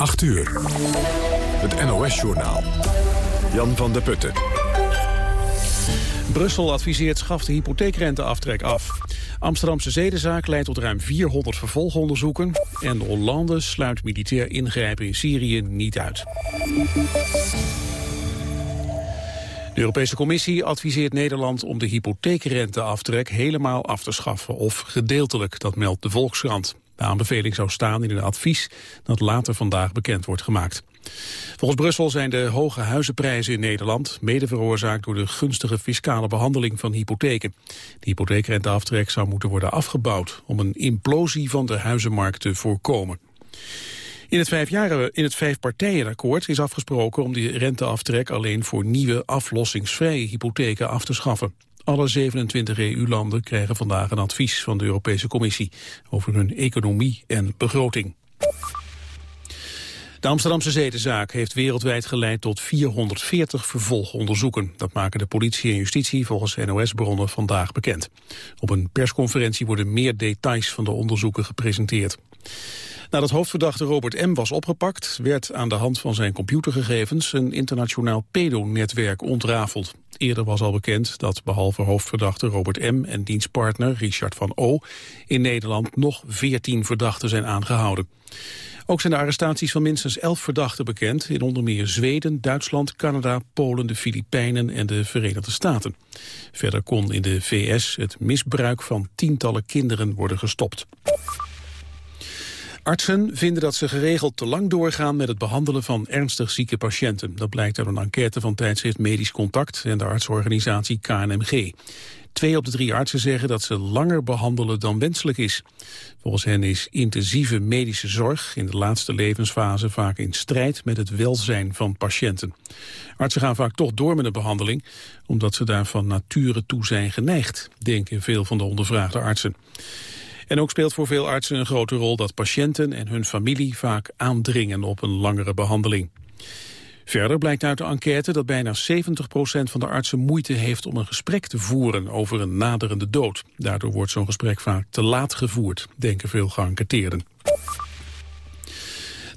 8 uur. Het NOS-journaal. Jan van der Putten. Brussel adviseert schaf de hypotheekrenteaftrek af. Amsterdamse zedenzaak leidt tot ruim 400 vervolgonderzoeken... en Hollande sluit militair ingrijpen in Syrië niet uit. De Europese Commissie adviseert Nederland om de hypotheekrenteaftrek helemaal af te schaffen of gedeeltelijk, dat meldt de Volkskrant. De aanbeveling zou staan in een advies dat later vandaag bekend wordt gemaakt. Volgens Brussel zijn de hoge huizenprijzen in Nederland mede veroorzaakt door de gunstige fiscale behandeling van hypotheken. De hypotheekrenteaftrek zou moeten worden afgebouwd om een implosie van de huizenmarkt te voorkomen. In het, vijfjaren, in het vijfpartijenakkoord is afgesproken om die renteaftrek alleen voor nieuwe aflossingsvrije hypotheken af te schaffen. Alle 27 EU-landen krijgen vandaag een advies van de Europese Commissie over hun economie en begroting. De Amsterdamse zedenzaak heeft wereldwijd geleid tot 440 vervolgonderzoeken. Dat maken de politie en justitie volgens NOS-bronnen vandaag bekend. Op een persconferentie worden meer details van de onderzoeken gepresenteerd. Nadat hoofdverdachte Robert M. was opgepakt... werd aan de hand van zijn computergegevens een internationaal pedonetwerk ontrafeld. Eerder was al bekend dat behalve hoofdverdachte Robert M. en dienstpartner Richard van O. in Nederland nog 14 verdachten zijn aangehouden. Ook zijn de arrestaties van minstens 11 verdachten bekend... in onder meer Zweden, Duitsland, Canada, Polen, de Filipijnen en de Verenigde Staten. Verder kon in de VS het misbruik van tientallen kinderen worden gestopt. Artsen vinden dat ze geregeld te lang doorgaan met het behandelen van ernstig zieke patiënten. Dat blijkt uit een enquête van tijdschrift Medisch Contact en de artsorganisatie KNMG. Twee op de drie artsen zeggen dat ze langer behandelen dan wenselijk is. Volgens hen is intensieve medische zorg in de laatste levensfase vaak in strijd met het welzijn van patiënten. Artsen gaan vaak toch door met een behandeling, omdat ze daar van nature toe zijn geneigd, denken veel van de ondervraagde artsen. En ook speelt voor veel artsen een grote rol dat patiënten en hun familie vaak aandringen op een langere behandeling. Verder blijkt uit de enquête dat bijna 70% van de artsen moeite heeft om een gesprek te voeren over een naderende dood. Daardoor wordt zo'n gesprek vaak te laat gevoerd, denken veel geënquêteerden.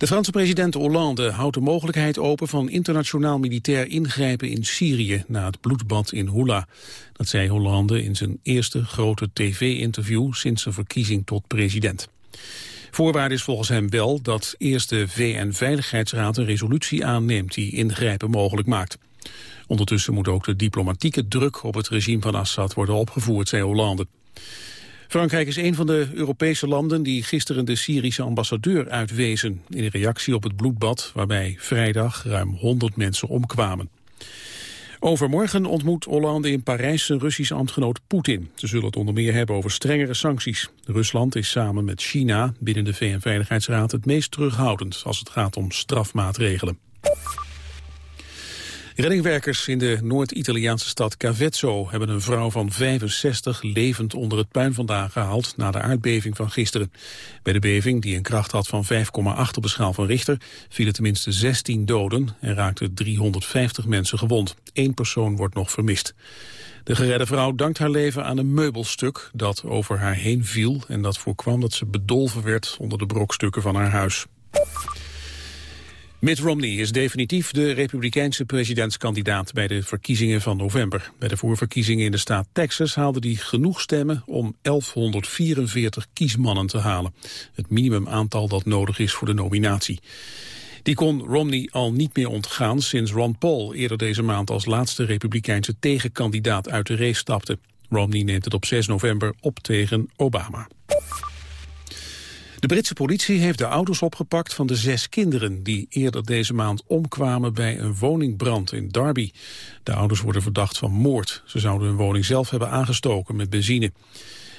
De Franse president Hollande houdt de mogelijkheid open van internationaal militair ingrijpen in Syrië na het bloedbad in Hula. Dat zei Hollande in zijn eerste grote tv-interview sinds zijn verkiezing tot president. Voorwaarde is volgens hem wel dat eerst de VN-veiligheidsraad een resolutie aanneemt die ingrijpen mogelijk maakt. Ondertussen moet ook de diplomatieke druk op het regime van Assad worden opgevoerd, zei Hollande. Frankrijk is een van de Europese landen die gisteren de Syrische ambassadeur uitwezen... in reactie op het bloedbad waarbij vrijdag ruim 100 mensen omkwamen. Overmorgen ontmoet Hollande in Parijs zijn Russische ambtgenoot Poetin. Ze zullen het onder meer hebben over strengere sancties. Rusland is samen met China binnen de VN-veiligheidsraad het meest terughoudend als het gaat om strafmaatregelen. Reddingwerkers in de Noord-Italiaanse stad Cavezzo hebben een vrouw van 65 levend onder het puin vandaan gehaald na de aardbeving van gisteren. Bij de beving, die een kracht had van 5,8 op de schaal van Richter, vielen tenminste 16 doden en raakten 350 mensen gewond. Eén persoon wordt nog vermist. De geredde vrouw dankt haar leven aan een meubelstuk dat over haar heen viel en dat voorkwam dat ze bedolven werd onder de brokstukken van haar huis. Mitt Romney is definitief de republikeinse presidentskandidaat bij de verkiezingen van november. Bij de voorverkiezingen in de staat Texas haalde hij genoeg stemmen om 1144 kiesmannen te halen. Het minimumaantal dat nodig is voor de nominatie. Die kon Romney al niet meer ontgaan sinds Ron Paul eerder deze maand als laatste republikeinse tegenkandidaat uit de race stapte. Romney neemt het op 6 november op tegen Obama. De Britse politie heeft de auto's opgepakt van de zes kinderen... die eerder deze maand omkwamen bij een woningbrand in Derby. De ouders worden verdacht van moord. Ze zouden hun woning zelf hebben aangestoken met benzine.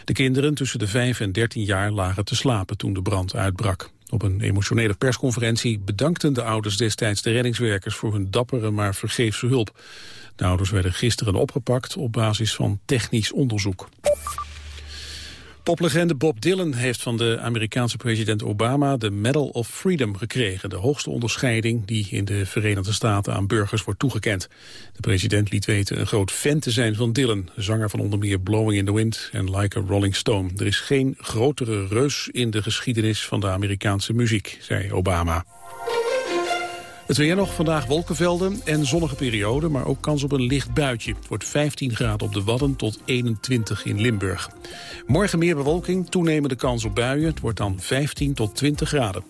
De kinderen tussen de 5 en 13 jaar lagen te slapen toen de brand uitbrak. Op een emotionele persconferentie bedankten de ouders destijds de reddingswerkers voor hun dappere maar vergeefse hulp. De ouders werden gisteren opgepakt op basis van technisch onderzoek. Poplegende Bob Dylan heeft van de Amerikaanse president Obama de Medal of Freedom gekregen, de hoogste onderscheiding die in de Verenigde Staten aan burgers wordt toegekend. De president liet weten een groot fan te zijn van Dylan, zanger van onder meer Blowing in the Wind en Like a Rolling Stone. Er is geen grotere reus in de geschiedenis van de Amerikaanse muziek, zei Obama. Het weer nog, vandaag wolkenvelden en zonnige periode, maar ook kans op een licht buitje. Het wordt 15 graden op de Wadden tot 21 in Limburg. Morgen meer bewolking, toenemende kans op buien. Het wordt dan 15 tot 20 graden.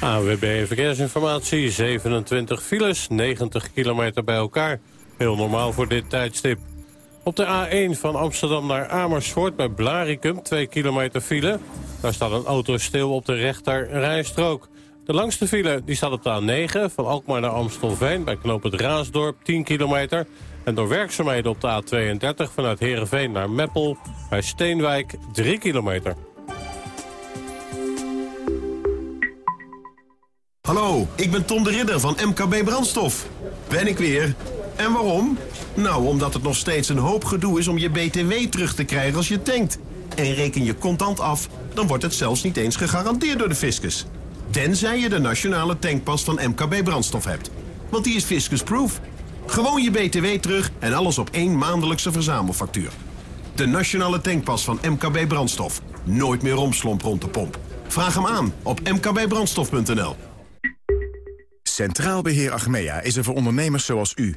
AWB Verkeersinformatie, 27 files, 90 kilometer bij elkaar. Heel normaal voor dit tijdstip. Op de A1 van Amsterdam naar Amersfoort bij Blaricum, 2 kilometer file. Daar staat een auto stil op de rechter rijstrook. De langste file die staat op de A9 van Alkmaar naar Amstelveen... bij knoop het Raasdorp, 10 kilometer. En door werkzaamheden op de A32 vanuit Heerenveen naar Meppel... bij Steenwijk, 3 kilometer. Hallo, ik ben Tom de Ridder van MKB Brandstof. Ben ik weer. En waarom? Nou, omdat het nog steeds een hoop gedoe is om je BTW terug te krijgen als je tankt. En reken je contant af, dan wordt het zelfs niet eens gegarandeerd door de fiscus. Tenzij je de nationale tankpas van MKB Brandstof hebt. Want die is fiscusproof. Gewoon je BTW terug en alles op één maandelijkse verzamelfactuur. De nationale tankpas van MKB Brandstof. Nooit meer romslomp rond de pomp. Vraag hem aan op mkbbrandstof.nl. Centraal Beheer Achmea is er voor ondernemers zoals u.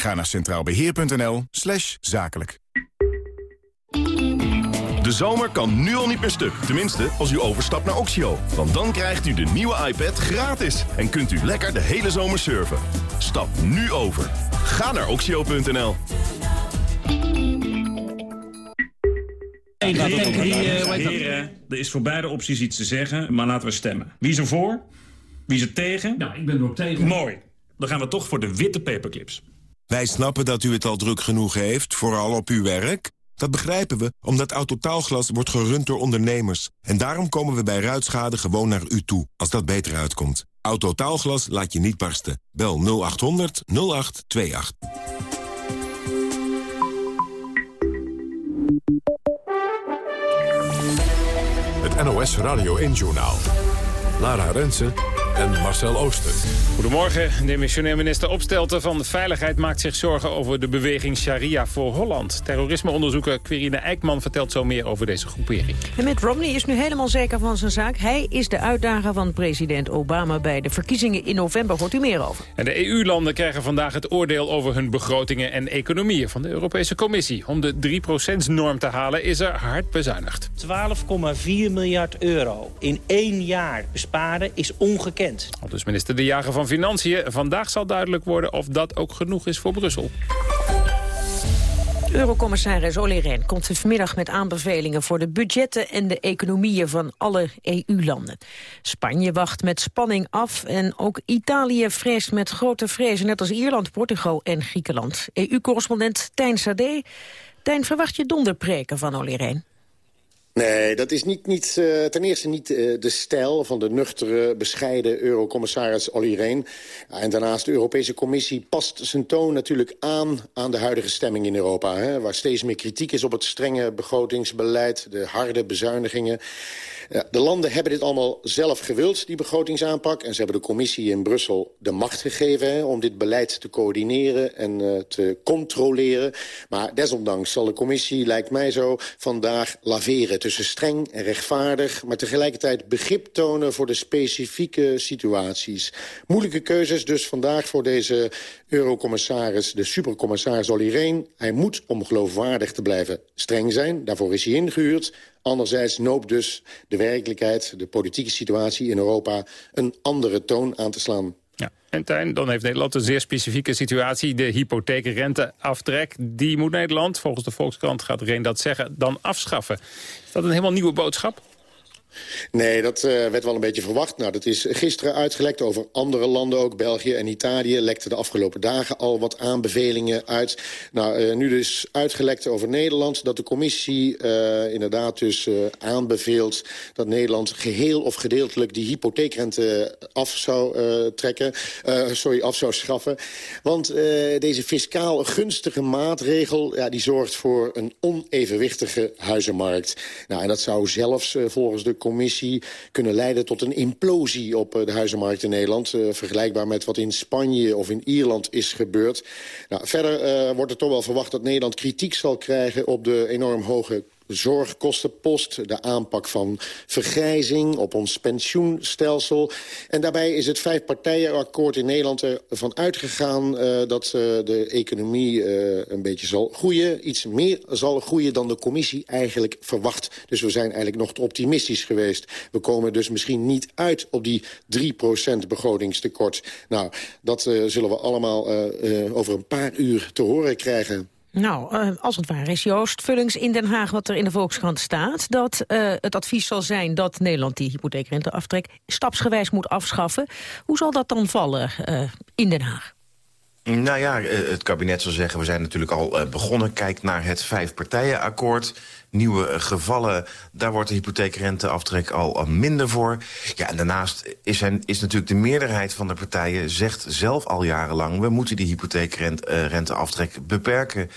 Ga naar centraalbeheer.nl slash zakelijk. De zomer kan nu al niet meer stuk. Tenminste, als u overstapt naar Oxio. Want dan krijgt u de nieuwe iPad gratis. En kunt u lekker de hele zomer surfen. Stap nu over. Ga naar oxio.nl. Heren, er is voor beide opties iets te zeggen, maar laten we stemmen. Wie is er voor? Wie is er tegen? Nou, ik ben er ook tegen. Mooi. Dan gaan we toch voor de witte paperclips. Wij snappen dat u het al druk genoeg heeft, vooral op uw werk. Dat begrijpen we, omdat Autotaalglas wordt gerund door ondernemers. En daarom komen we bij ruitschade gewoon naar u toe, als dat beter uitkomt. Autotaalglas laat je niet barsten. Bel 0800 0828. Het NOS Radio 1-journaal. Lara Rensen en Marcel Ooster. Goedemorgen. De missionair minister Opstelten van Veiligheid maakt zich zorgen over de beweging Sharia voor Holland. Terrorismeonderzoeker Quirine Eijkman vertelt zo meer over deze groepering. En Mitt Romney is nu helemaal zeker van zijn zaak. Hij is de uitdager van president Obama bij de verkiezingen in november. Hoort u meer over. En de EU-landen krijgen vandaag het oordeel over hun begrotingen en economieën van de Europese Commissie. Om de 3%-norm te halen is er hard bezuinigd. 12,4 miljard euro in één jaar besparen is ongekend. Al dus minister De Jager van Financiën. Vandaag zal duidelijk worden of dat ook genoeg is voor Brussel. Eurocommissaris Olly Rehn komt vanmiddag met aanbevelingen voor de budgetten en de economieën van alle EU-landen. Spanje wacht met spanning af en ook Italië vreest met grote vrezen, net als Ierland, Portugal en Griekenland. EU-correspondent Tijn Sade. Tijn, verwacht je donderpreken van Olly Rehn? Nee, dat is niet, niet, uh, ten eerste niet uh, de stijl van de nuchtere, bescheiden eurocommissaris Olly Rehn. En daarnaast de Europese Commissie past zijn toon natuurlijk aan aan de huidige stemming in Europa. Hè, waar steeds meer kritiek is op het strenge begrotingsbeleid, de harde bezuinigingen. De landen hebben dit allemaal zelf gewild, die begrotingsaanpak. En ze hebben de commissie in Brussel de macht gegeven... Hè, om dit beleid te coördineren en uh, te controleren. Maar desondanks zal de commissie, lijkt mij zo, vandaag laveren... tussen streng en rechtvaardig, maar tegelijkertijd begrip tonen... voor de specifieke situaties. Moeilijke keuzes dus vandaag voor deze eurocommissaris... de supercommissaris Olly Rehn. Hij moet, om geloofwaardig te blijven, streng zijn. Daarvoor is hij ingehuurd. Anderzijds noopt dus de werkelijkheid, de politieke situatie in Europa... een andere toon aan te slaan. Ja. En Tijn, dan heeft Nederland een zeer specifieke situatie. De hypotheekrenteaftrek, die moet Nederland, volgens de Volkskrant gaat Reen dat zeggen, dan afschaffen. Is dat een helemaal nieuwe boodschap? Nee, dat uh, werd wel een beetje verwacht. Nou, dat is gisteren uitgelekt over andere landen ook. België en Italië lekten de afgelopen dagen al wat aanbevelingen uit. Nou, uh, nu dus uitgelekt over Nederland. Dat de commissie uh, inderdaad dus aanbeveelt... dat Nederland geheel of gedeeltelijk die hypotheekrente af zou trekken. sorry, af zou schaffen. Want deze fiscaal gunstige maatregel... Ja, die zorgt voor een onevenwichtige huizenmarkt. Nou, en dat zou zelfs volgens de commissie kunnen leiden tot een implosie op eh, de huizenmarkt in Nederland. Uh, vergelijkbaar met wat in Spanje of in Ierland is gebeurd. Nou, verder uh, wordt er toch wel verwacht dat Nederland kritiek zal krijgen op de enorm hoge zorgkostenpost, de aanpak van vergrijzing op ons pensioenstelsel. En daarbij is het vijfpartijenakkoord in Nederland ervan uitgegaan uh, dat uh, de economie uh, een beetje zal groeien. Iets meer zal groeien dan de commissie eigenlijk verwacht. Dus we zijn eigenlijk nog te optimistisch geweest. We komen dus misschien niet uit op die 3% begrotingstekort. Nou, dat zullen we allemaal over een paar uur te horen krijgen. Nou, uh, als het waar is, Joost Vullings in Den Haag... wat er in de Volkskrant staat... dat uh, het advies zal zijn dat Nederland die hypotheekrenteaftrek... stapsgewijs moet afschaffen. Hoe zal dat dan vallen uh, in Den Haag? Nou ja, het kabinet zal zeggen, we zijn natuurlijk al begonnen. Kijk naar het vijfpartijenakkoord. Nieuwe gevallen, daar wordt de hypotheekrenteaftrek al minder voor. Ja, en daarnaast is, er, is natuurlijk de meerderheid van de partijen... zegt zelf al jarenlang, we moeten die hypotheekrenteaftrek beperken.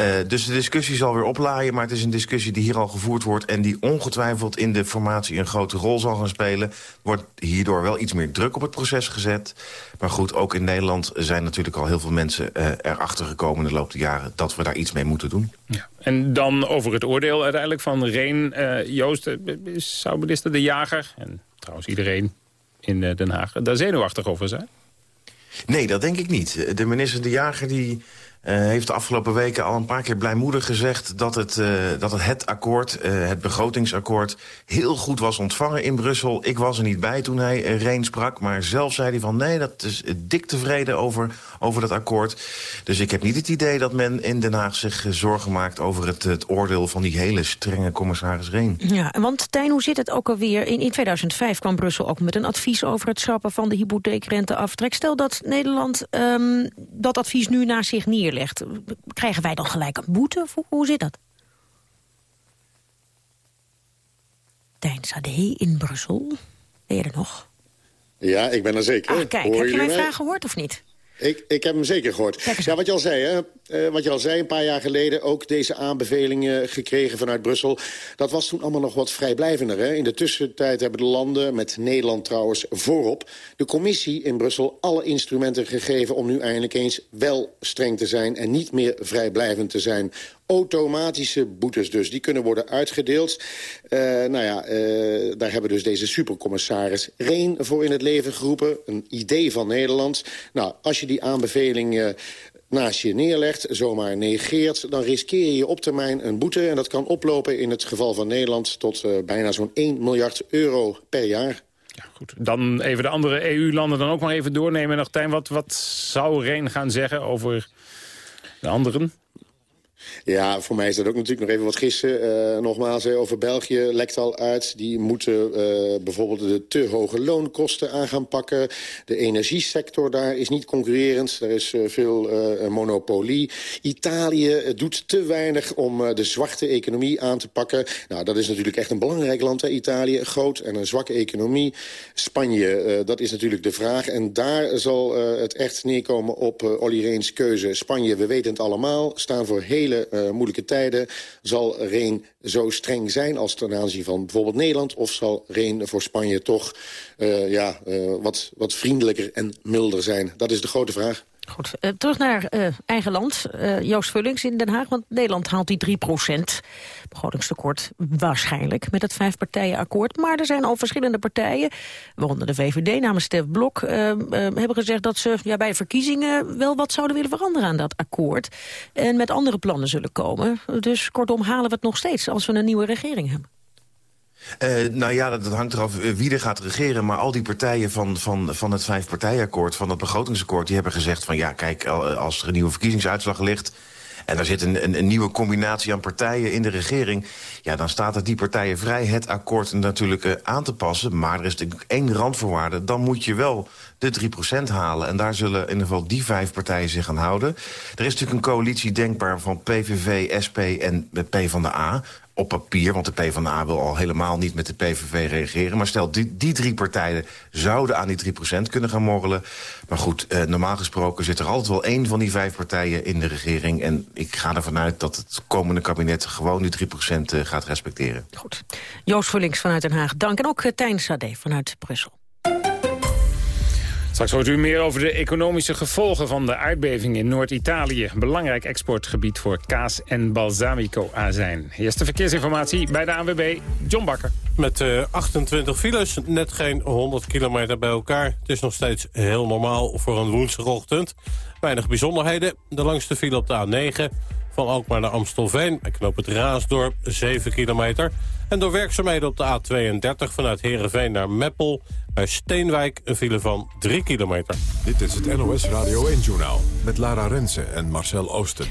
Uh, dus de discussie zal weer oplaaien, maar het is een discussie die hier al gevoerd wordt... en die ongetwijfeld in de formatie een grote rol zal gaan spelen. Wordt hierdoor wel iets meer druk op het proces gezet. Maar goed, ook in Nederland zijn natuurlijk al heel veel mensen uh, erachter gekomen... in de loop der jaren dat we daar iets mee moeten doen. Ja. En dan over het oordeel uiteindelijk van Reen. Uh, Joost, zou minister De Jager, en trouwens iedereen in Den Haag... daar zenuwachtig over zijn? Nee, dat denk ik niet. De minister De Jager die heeft de afgelopen weken al een paar keer blijmoedig gezegd... dat het, uh, dat het, het akkoord, uh, het begrotingsakkoord, heel goed was ontvangen in Brussel. Ik was er niet bij toen hij Reen sprak, maar zelf zei hij van... nee, dat is dik tevreden over, over dat akkoord. Dus ik heb niet het idee dat men in Den Haag zich zorgen maakt... over het, het oordeel van die hele strenge commissaris Reen. Ja, want Tijn, hoe zit het ook alweer? In, in 2005 kwam Brussel ook met een advies over het schrappen van de hypotheekrenteaftrek. Stel dat Nederland um, dat advies nu naar zich neerlegt Krijgen wij dan gelijk een boete? Of hoe zit dat? Tijn Sade in Brussel. Ben je er nog? Ja, ik ben er zeker. Ah, kijk, heb je mijn vraag gehoord of niet? Ik, ik heb hem zeker gehoord. Ja, wat je al zei, hè? Uh, wat je al zei, een paar jaar geleden... ook deze aanbevelingen gekregen vanuit Brussel. Dat was toen allemaal nog wat vrijblijvender. Hè? In de tussentijd hebben de landen, met Nederland trouwens voorop... de commissie in Brussel alle instrumenten gegeven... om nu eindelijk eens wel streng te zijn... en niet meer vrijblijvend te zijn automatische boetes dus. Die kunnen worden uitgedeeld. Uh, nou ja, uh, daar hebben dus deze supercommissaris Reen voor in het leven geroepen. Een idee van Nederland. Nou, als je die aanbeveling naast je neerlegt, zomaar negeert... dan riskeer je op termijn een boete. En dat kan oplopen in het geval van Nederland... tot bijna zo'n 1 miljard euro per jaar. Ja, goed. Dan even de andere EU-landen dan ook maar even doornemen. Nog, wat, wat zou Reen gaan zeggen over de anderen? Ja, voor mij is dat ook natuurlijk nog even wat gissen. Uh, nogmaals, over België lekt al uit. Die moeten uh, bijvoorbeeld de te hoge loonkosten aan gaan pakken. De energiesector daar is niet concurrerend. Er is uh, veel monopolie. Italië doet te weinig om de zwarte economie aan te pakken. Nou, dat is natuurlijk echt een belangrijk land, hè, Italië. Groot en een zwakke economie. Spanje, dat is natuurlijk de vraag. En daar zal het echt neerkomen op Olly Reens keuze. Spanje, we weten het allemaal, staan voor hele uh, moeilijke tijden... zal Reen zo streng zijn als ten aanzien van bijvoorbeeld Nederland... of zal Reen voor Spanje toch uh, ja, uh, wat, wat vriendelijker en milder zijn? Dat is de grote vraag. Goed, uh, terug naar uh, eigen land. Uh, Joost Vullings in Den Haag, want Nederland haalt die 3% begrotingstekort waarschijnlijk met het vijfpartijenakkoord. Maar er zijn al verschillende partijen, waaronder de VVD namens Stef Blok... hebben gezegd dat ze ja, bij verkiezingen wel wat zouden willen veranderen aan dat akkoord. En met andere plannen zullen komen. Dus kortom halen we het nog steeds als we een nieuwe regering hebben. Uh, nou ja, dat, hangt eraf wie er gaat regeren. Maar al die partijen van, van, van het vijfpartijenakkoord, van het begrotingsakkoord... die hebben gezegd van ja, kijk, als er een nieuwe verkiezingsuitslag ligt en daar zit een, een, een, nieuwe combinatie aan partijen in de regering... ja, dan staat het die partijen vrij het akkoord natuurlijk aan te passen. Maar er is natuurlijk één randvoorwaarde. Dan moet je wel de 3% halen. En daar zullen in ieder geval die vijf partijen zich aan houden. Er is natuurlijk een coalitie denkbaar van PVV, SP en PvdA op papier, want de PvdA wil al helemaal niet met de PVV reageren. Maar stel, die, die drie partijen zouden aan die 3% kunnen gaan morrelen. Maar goed, eh, normaal gesproken zit er altijd wel één van die vijf partijen in de regering. En ik ga ervan uit dat het komende kabinet gewoon die 3% uh, gaat respecteren. Goed. Joost Vullings vanuit Den Haag, dank. En ook uh, Tijn Sade vanuit Brussel. Straks hoort u meer over de economische gevolgen van de aardbeving in Noord-Italië. Belangrijk exportgebied voor kaas en balsamico-azijn. Eerste verkeersinformatie bij de ANWB, John Bakker. Met uh, 28 files, net geen 100 kilometer bij elkaar. Het is nog steeds heel normaal voor een woensdagochtend. Weinig bijzonderheden. De langste file op de A9 van Alkmaar naar Amstelveen. Bij knoop het Raasdorp, 7 kilometer. En door werkzaamheden op de A32 vanuit Heerenveen naar Meppel... bij Steenwijk een file van 3 kilometer. Dit is het NOS Radio 1-journaal met Lara Rensen en Marcel Oosten.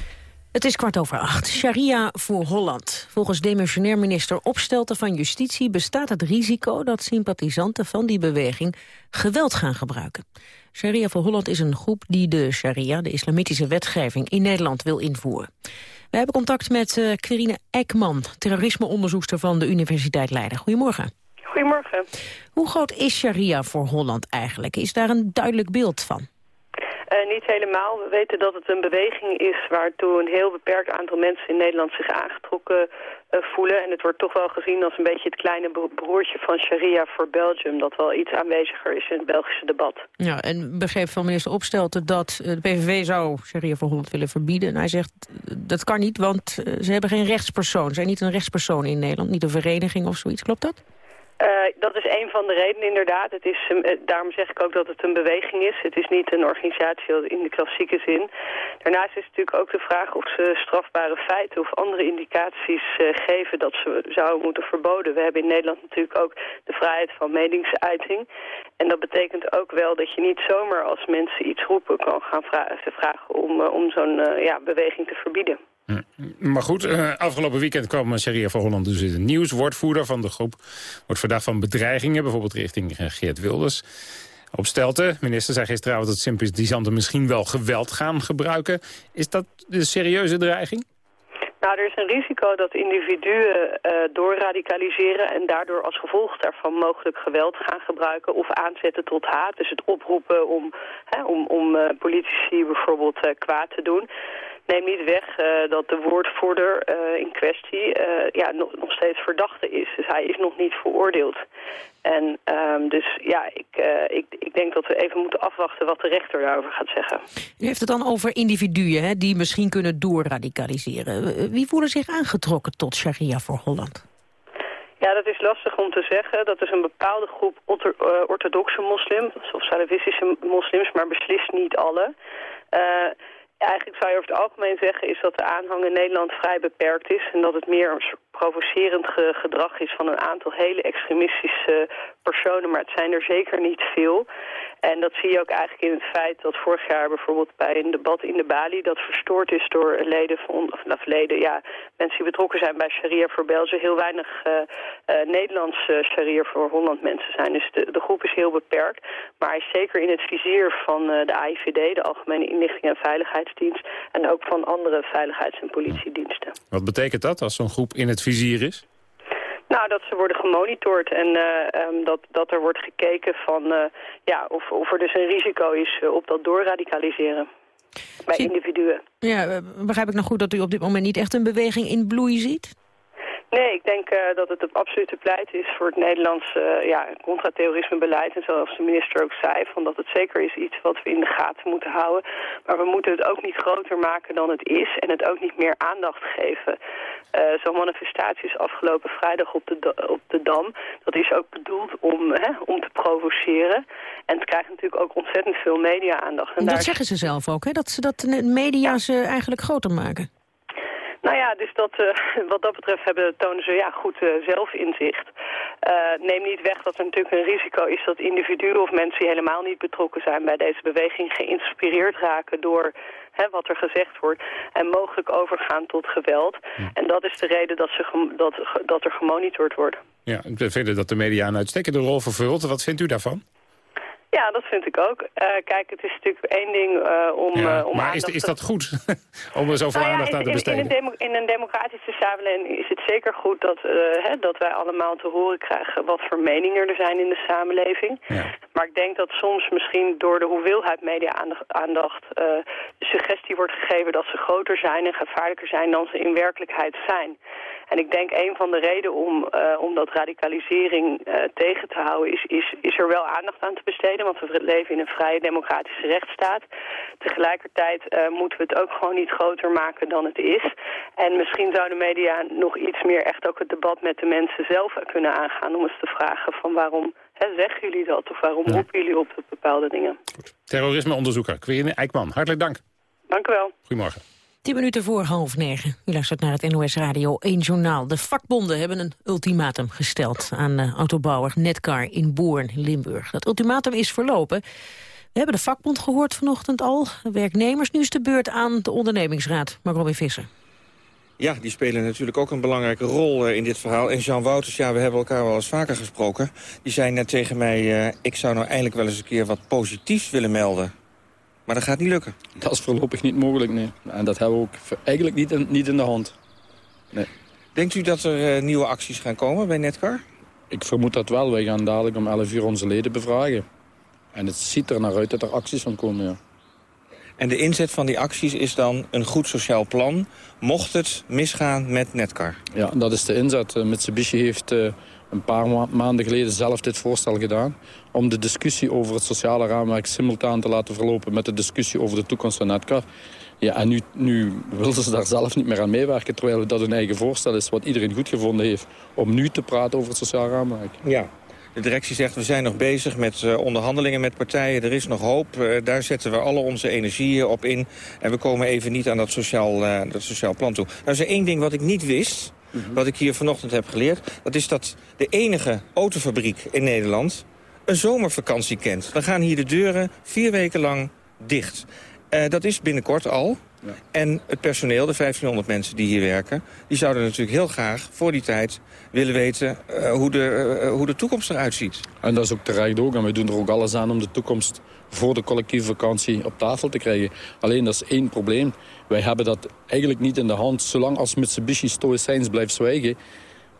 Het is kwart over acht. Sharia voor Holland. Volgens demissionair minister Opstelten van Justitie bestaat het risico dat sympathisanten van die beweging geweld gaan gebruiken. Sharia voor Holland is een groep die de sharia, de islamitische wetgeving, in Nederland wil invoeren. We hebben contact met uh, Quirine Eckman, terrorismeonderzoekster van de Universiteit Leiden. Goedemorgen. Goedemorgen. Hoe groot is sharia voor Holland eigenlijk? Is daar een duidelijk beeld van? Uh, niet helemaal. We weten dat het een beweging is waartoe een heel beperkt aantal mensen in Nederland zich aangetrokken voelen. En het wordt toch wel gezien als een beetje het kleine broertje van Sharia voor Belgium. Dat wel iets aanweziger is in het Belgische debat. Ja, en begreep van minister Opstelten dat uh, de PVV zou Sharia voor Holland willen verbieden. En hij zegt dat kan niet, want ze hebben geen rechtspersoon. Ze zijn niet een rechtspersoon in Nederland, niet een vereniging of zoiets. Klopt dat? Uh, dat is een van de redenen inderdaad. Het is, uh, daarom zeg ik ook dat het een beweging is. Het is niet een organisatie in de klassieke zin. Daarnaast is natuurlijk ook de vraag of ze strafbare feiten of andere indicaties uh, geven dat ze zouden moeten verboden. We hebben in Nederland natuurlijk ook de vrijheid van meningsuiting. En dat betekent ook wel dat je niet zomaar als mensen iets roepen kan gaan vragen, vragen om, om zo'n ja, beweging te verbieden. Hm. Maar goed, uh, afgelopen weekend kwam Sharia voor Holland dus in het nieuws. Woordvoerder van de groep wordt verdacht van bedreigingen, bijvoorbeeld richting uh, Geert Wilders. Op Stelten, minister zei gisteravond dat sympathisanten misschien wel geweld gaan gebruiken. Is dat een serieuze dreiging? Nou, er is een risico dat individuen uh, doorradicaliseren en daardoor als gevolg daarvan mogelijk geweld gaan gebruiken of aanzetten tot haat. Dus het oproepen om, hè, om, om politici bijvoorbeeld kwaad te doen neem niet weg uh, dat de woordvoerder uh, in kwestie uh, ja, nog, nog steeds verdachte is. Dus hij is nog niet veroordeeld. En um, dus ja, ik, ik, ik denk dat we even moeten afwachten wat de rechter daarover gaat zeggen. U heeft het dan over individuen hè, die misschien kunnen doorradicaliseren. Wie voelen zich aangetrokken tot sharia voor Holland? Ja, dat is lastig om te zeggen. Dat is een bepaalde groep orthodoxe moslims of salafistische moslims, maar beslist niet alle. Uh, Eigenlijk zou je over het algemeen zeggen is dat de aanhang in Nederland vrij beperkt is. En dat het meer een provocerend gedrag is van een aantal hele extremistische personen. Maar het zijn er zeker niet veel. En dat zie je ook eigenlijk in het feit dat vorig jaar bijvoorbeeld bij een debat in de Bali... dat verstoord is door leden van, of nou, leden, ja, mensen die betrokken zijn bij Sharia voor België... heel weinig uh, uh, Nederlandse Sharia voor Holland mensen zijn. Dus de, groep is heel beperkt. Maar hij is zeker in het vizier van de AIVD, de Algemene Inlichting en Veiligheidsdienst... en ook van andere veiligheids- en politiediensten. Wat betekent dat als zo'n groep in het vizier is? Nou, dat ze worden gemonitord en uh, um, dat, dat er wordt gekeken van, uh, ja, of, of er dus een risico is uh, op dat doorradicaliseren bij individuen. Ja, begrijp ik nog goed dat u op dit moment niet echt een beweging in bloei ziet? Nee, ik denk uh, dat het het absolute pleit is voor het Nederlandse uh, ja, contraterrorismebeleid. En zoals de minister ook zei, van dat het zeker is iets wat we in de gaten moeten houden. Maar we moeten het ook niet groter maken dan het is en het ook niet meer aandacht geven. Uh, Zo'n manifestatie is afgelopen vrijdag op de, op de Dam. Dat is ook bedoeld om, hè, om te provoceren. En het krijgt natuurlijk ook ontzettend veel media-aandacht. En, en dat daar... zeggen ze zelf ook, hè? dat ze dat de media ze eigenlijk groter maken. Nou ja, dus dat, uh, wat dat betreft hebben, tonen ze ja, goed uh, zelfinzicht. neem niet weg dat er natuurlijk een risico is dat individuen of mensen die helemaal niet betrokken zijn bij deze beweging geïnspireerd raken door hè, wat er gezegd wordt en mogelijk overgaan tot geweld. En dat is de reden dat, ze dat, dat er gemonitord wordt. Ja, we vinden dat de media een uitstekende rol vervult. Wat vindt u daarvan? Ja, dat vind ik ook. Uh, kijk, het is natuurlijk één ding uh, om, ja, uh, om Maar is, is dat goed om er zoveel nou ja, aandacht aan te besteden? In, in, in, een democratische samenleving is het zeker goed dat, hè, dat wij allemaal te horen krijgen wat voor meningen er zijn in de samenleving. Ja. Maar ik denk dat soms misschien door de hoeveelheid media-aandacht de suggestie wordt gegeven dat ze groter zijn en gevaarlijker zijn dan ze in werkelijkheid zijn. En ik denk een van de redenen om, om dat radicalisering tegen te houden is, is, is er wel aandacht aan te besteden. Want we leven in een vrije democratische rechtsstaat. Tegelijkertijd uh, moeten we het ook gewoon niet groter maken dan het is. En misschien zou de media nog iets meer echt ook het debat met de mensen zelf kunnen aangaan. Om eens te vragen van waarom hè, zeggen jullie dat? Of waarom roepen jullie op bepaalde dingen? Terrorismeonderzoeker Quirine Eikman, hartelijk dank. Dank u wel. Goedemorgen. 10 minuten voor half negen. U luistert naar het NOS Radio 1 Journaal. De vakbonden hebben een ultimatum gesteld aan de autobouwer Netcar in Boorn, Limburg. Dat ultimatum is verlopen. We hebben de vakbond gehoord vanochtend al. De werknemers, nu is de beurt aan de ondernemingsraad. Maar Robin Visser. Ja, die spelen natuurlijk ook een belangrijke rol uh, in dit verhaal. En Jean Wouters, ja, we hebben elkaar wel eens vaker gesproken. Die zei net tegen mij, uh, ik zou nou eindelijk wel eens een keer wat positiefs willen melden. Maar dat gaat niet lukken. Dat is voorlopig niet mogelijk, nee. En dat hebben we ook eigenlijk niet in, niet in de hand. Nee. Denkt u dat er uh, nieuwe acties gaan komen bij Netcar? Ik vermoed dat wel. Wij gaan dadelijk om 11 uur onze leden bevragen. En het ziet er naar uit dat er acties van komen, ja. En de inzet van die acties is dan een goed sociaal plan... mocht het misgaan met Netcar? Ja, dat is de inzet. Mitsubishi heeft uh, een paar ma maanden geleden zelf dit voorstel gedaan... om de discussie over het sociale raamwerk simultaan te laten verlopen... met de discussie over de toekomst van Netcar. Ja, en nu, nu wilden ze daar zelf niet meer aan meewerken... terwijl dat hun eigen voorstel is, wat iedereen goed gevonden heeft... om nu te praten over het sociaal raamwerk. Ja, de directie zegt, we zijn nog bezig met uh, onderhandelingen met partijen. Er is nog hoop. Uh, daar zetten we alle onze energieën op in. En we komen even niet aan dat sociaal, uh, dat sociaal plan toe. Nou is één ding wat ik niet wist, mm -hmm. wat ik hier vanochtend heb geleerd. Dat is dat de enige autofabriek in Nederland een zomervakantie kent. Dan gaan hier de deuren vier weken lang dicht. dat is binnenkort al. Ja. En het personeel, de 1500 mensen die hier werken... die zouden natuurlijk heel graag voor die tijd willen weten uh, hoe, de, uh, hoe de toekomst eruit ziet. En dat is ook terecht ook. En wij doen er ook alles aan om de toekomst voor de collectieve vakantie op tafel te krijgen. Alleen dat is één probleem. Wij hebben dat eigenlijk niet in de hand. Zolang als Mitsubishi stoïcijns blijft zwijgen...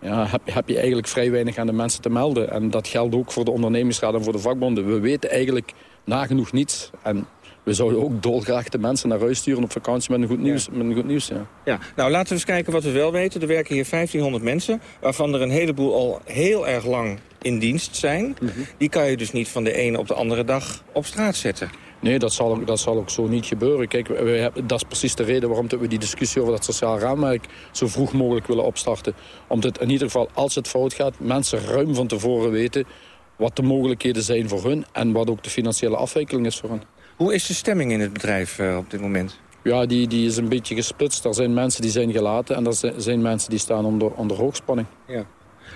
Ja, heb, heb je eigenlijk vrij weinig aan de mensen te melden. En dat geldt ook voor de ondernemingsraad en voor de vakbonden. We weten eigenlijk nagenoeg niets. En we zouden ook dolgraag de mensen naar huis sturen op vakantie met een goed nieuws. Ja. Met een goed nieuws ja. Ja. Nou, laten we eens kijken wat we wel weten. Er werken hier 1500 mensen, waarvan er een heleboel al heel erg lang in dienst zijn. Mm -hmm. Die kan je dus niet van de ene op de andere dag op straat zetten. Nee, dat zal, ook, dat zal ook zo niet gebeuren. Kijk, hebben, dat is precies de reden waarom we die discussie over dat sociaal raamwerk zo vroeg mogelijk willen opstarten. Omdat in ieder geval, als het fout gaat, mensen ruim van tevoren weten wat de mogelijkheden zijn voor hun en wat ook de financiële afwikkeling is voor hun. Hoe is de stemming in het bedrijf uh, op dit moment? Ja, die, die is een beetje gesplitst. Er zijn mensen die zijn gelaten en er zijn mensen die staan onder, onder hoogspanning. Ja.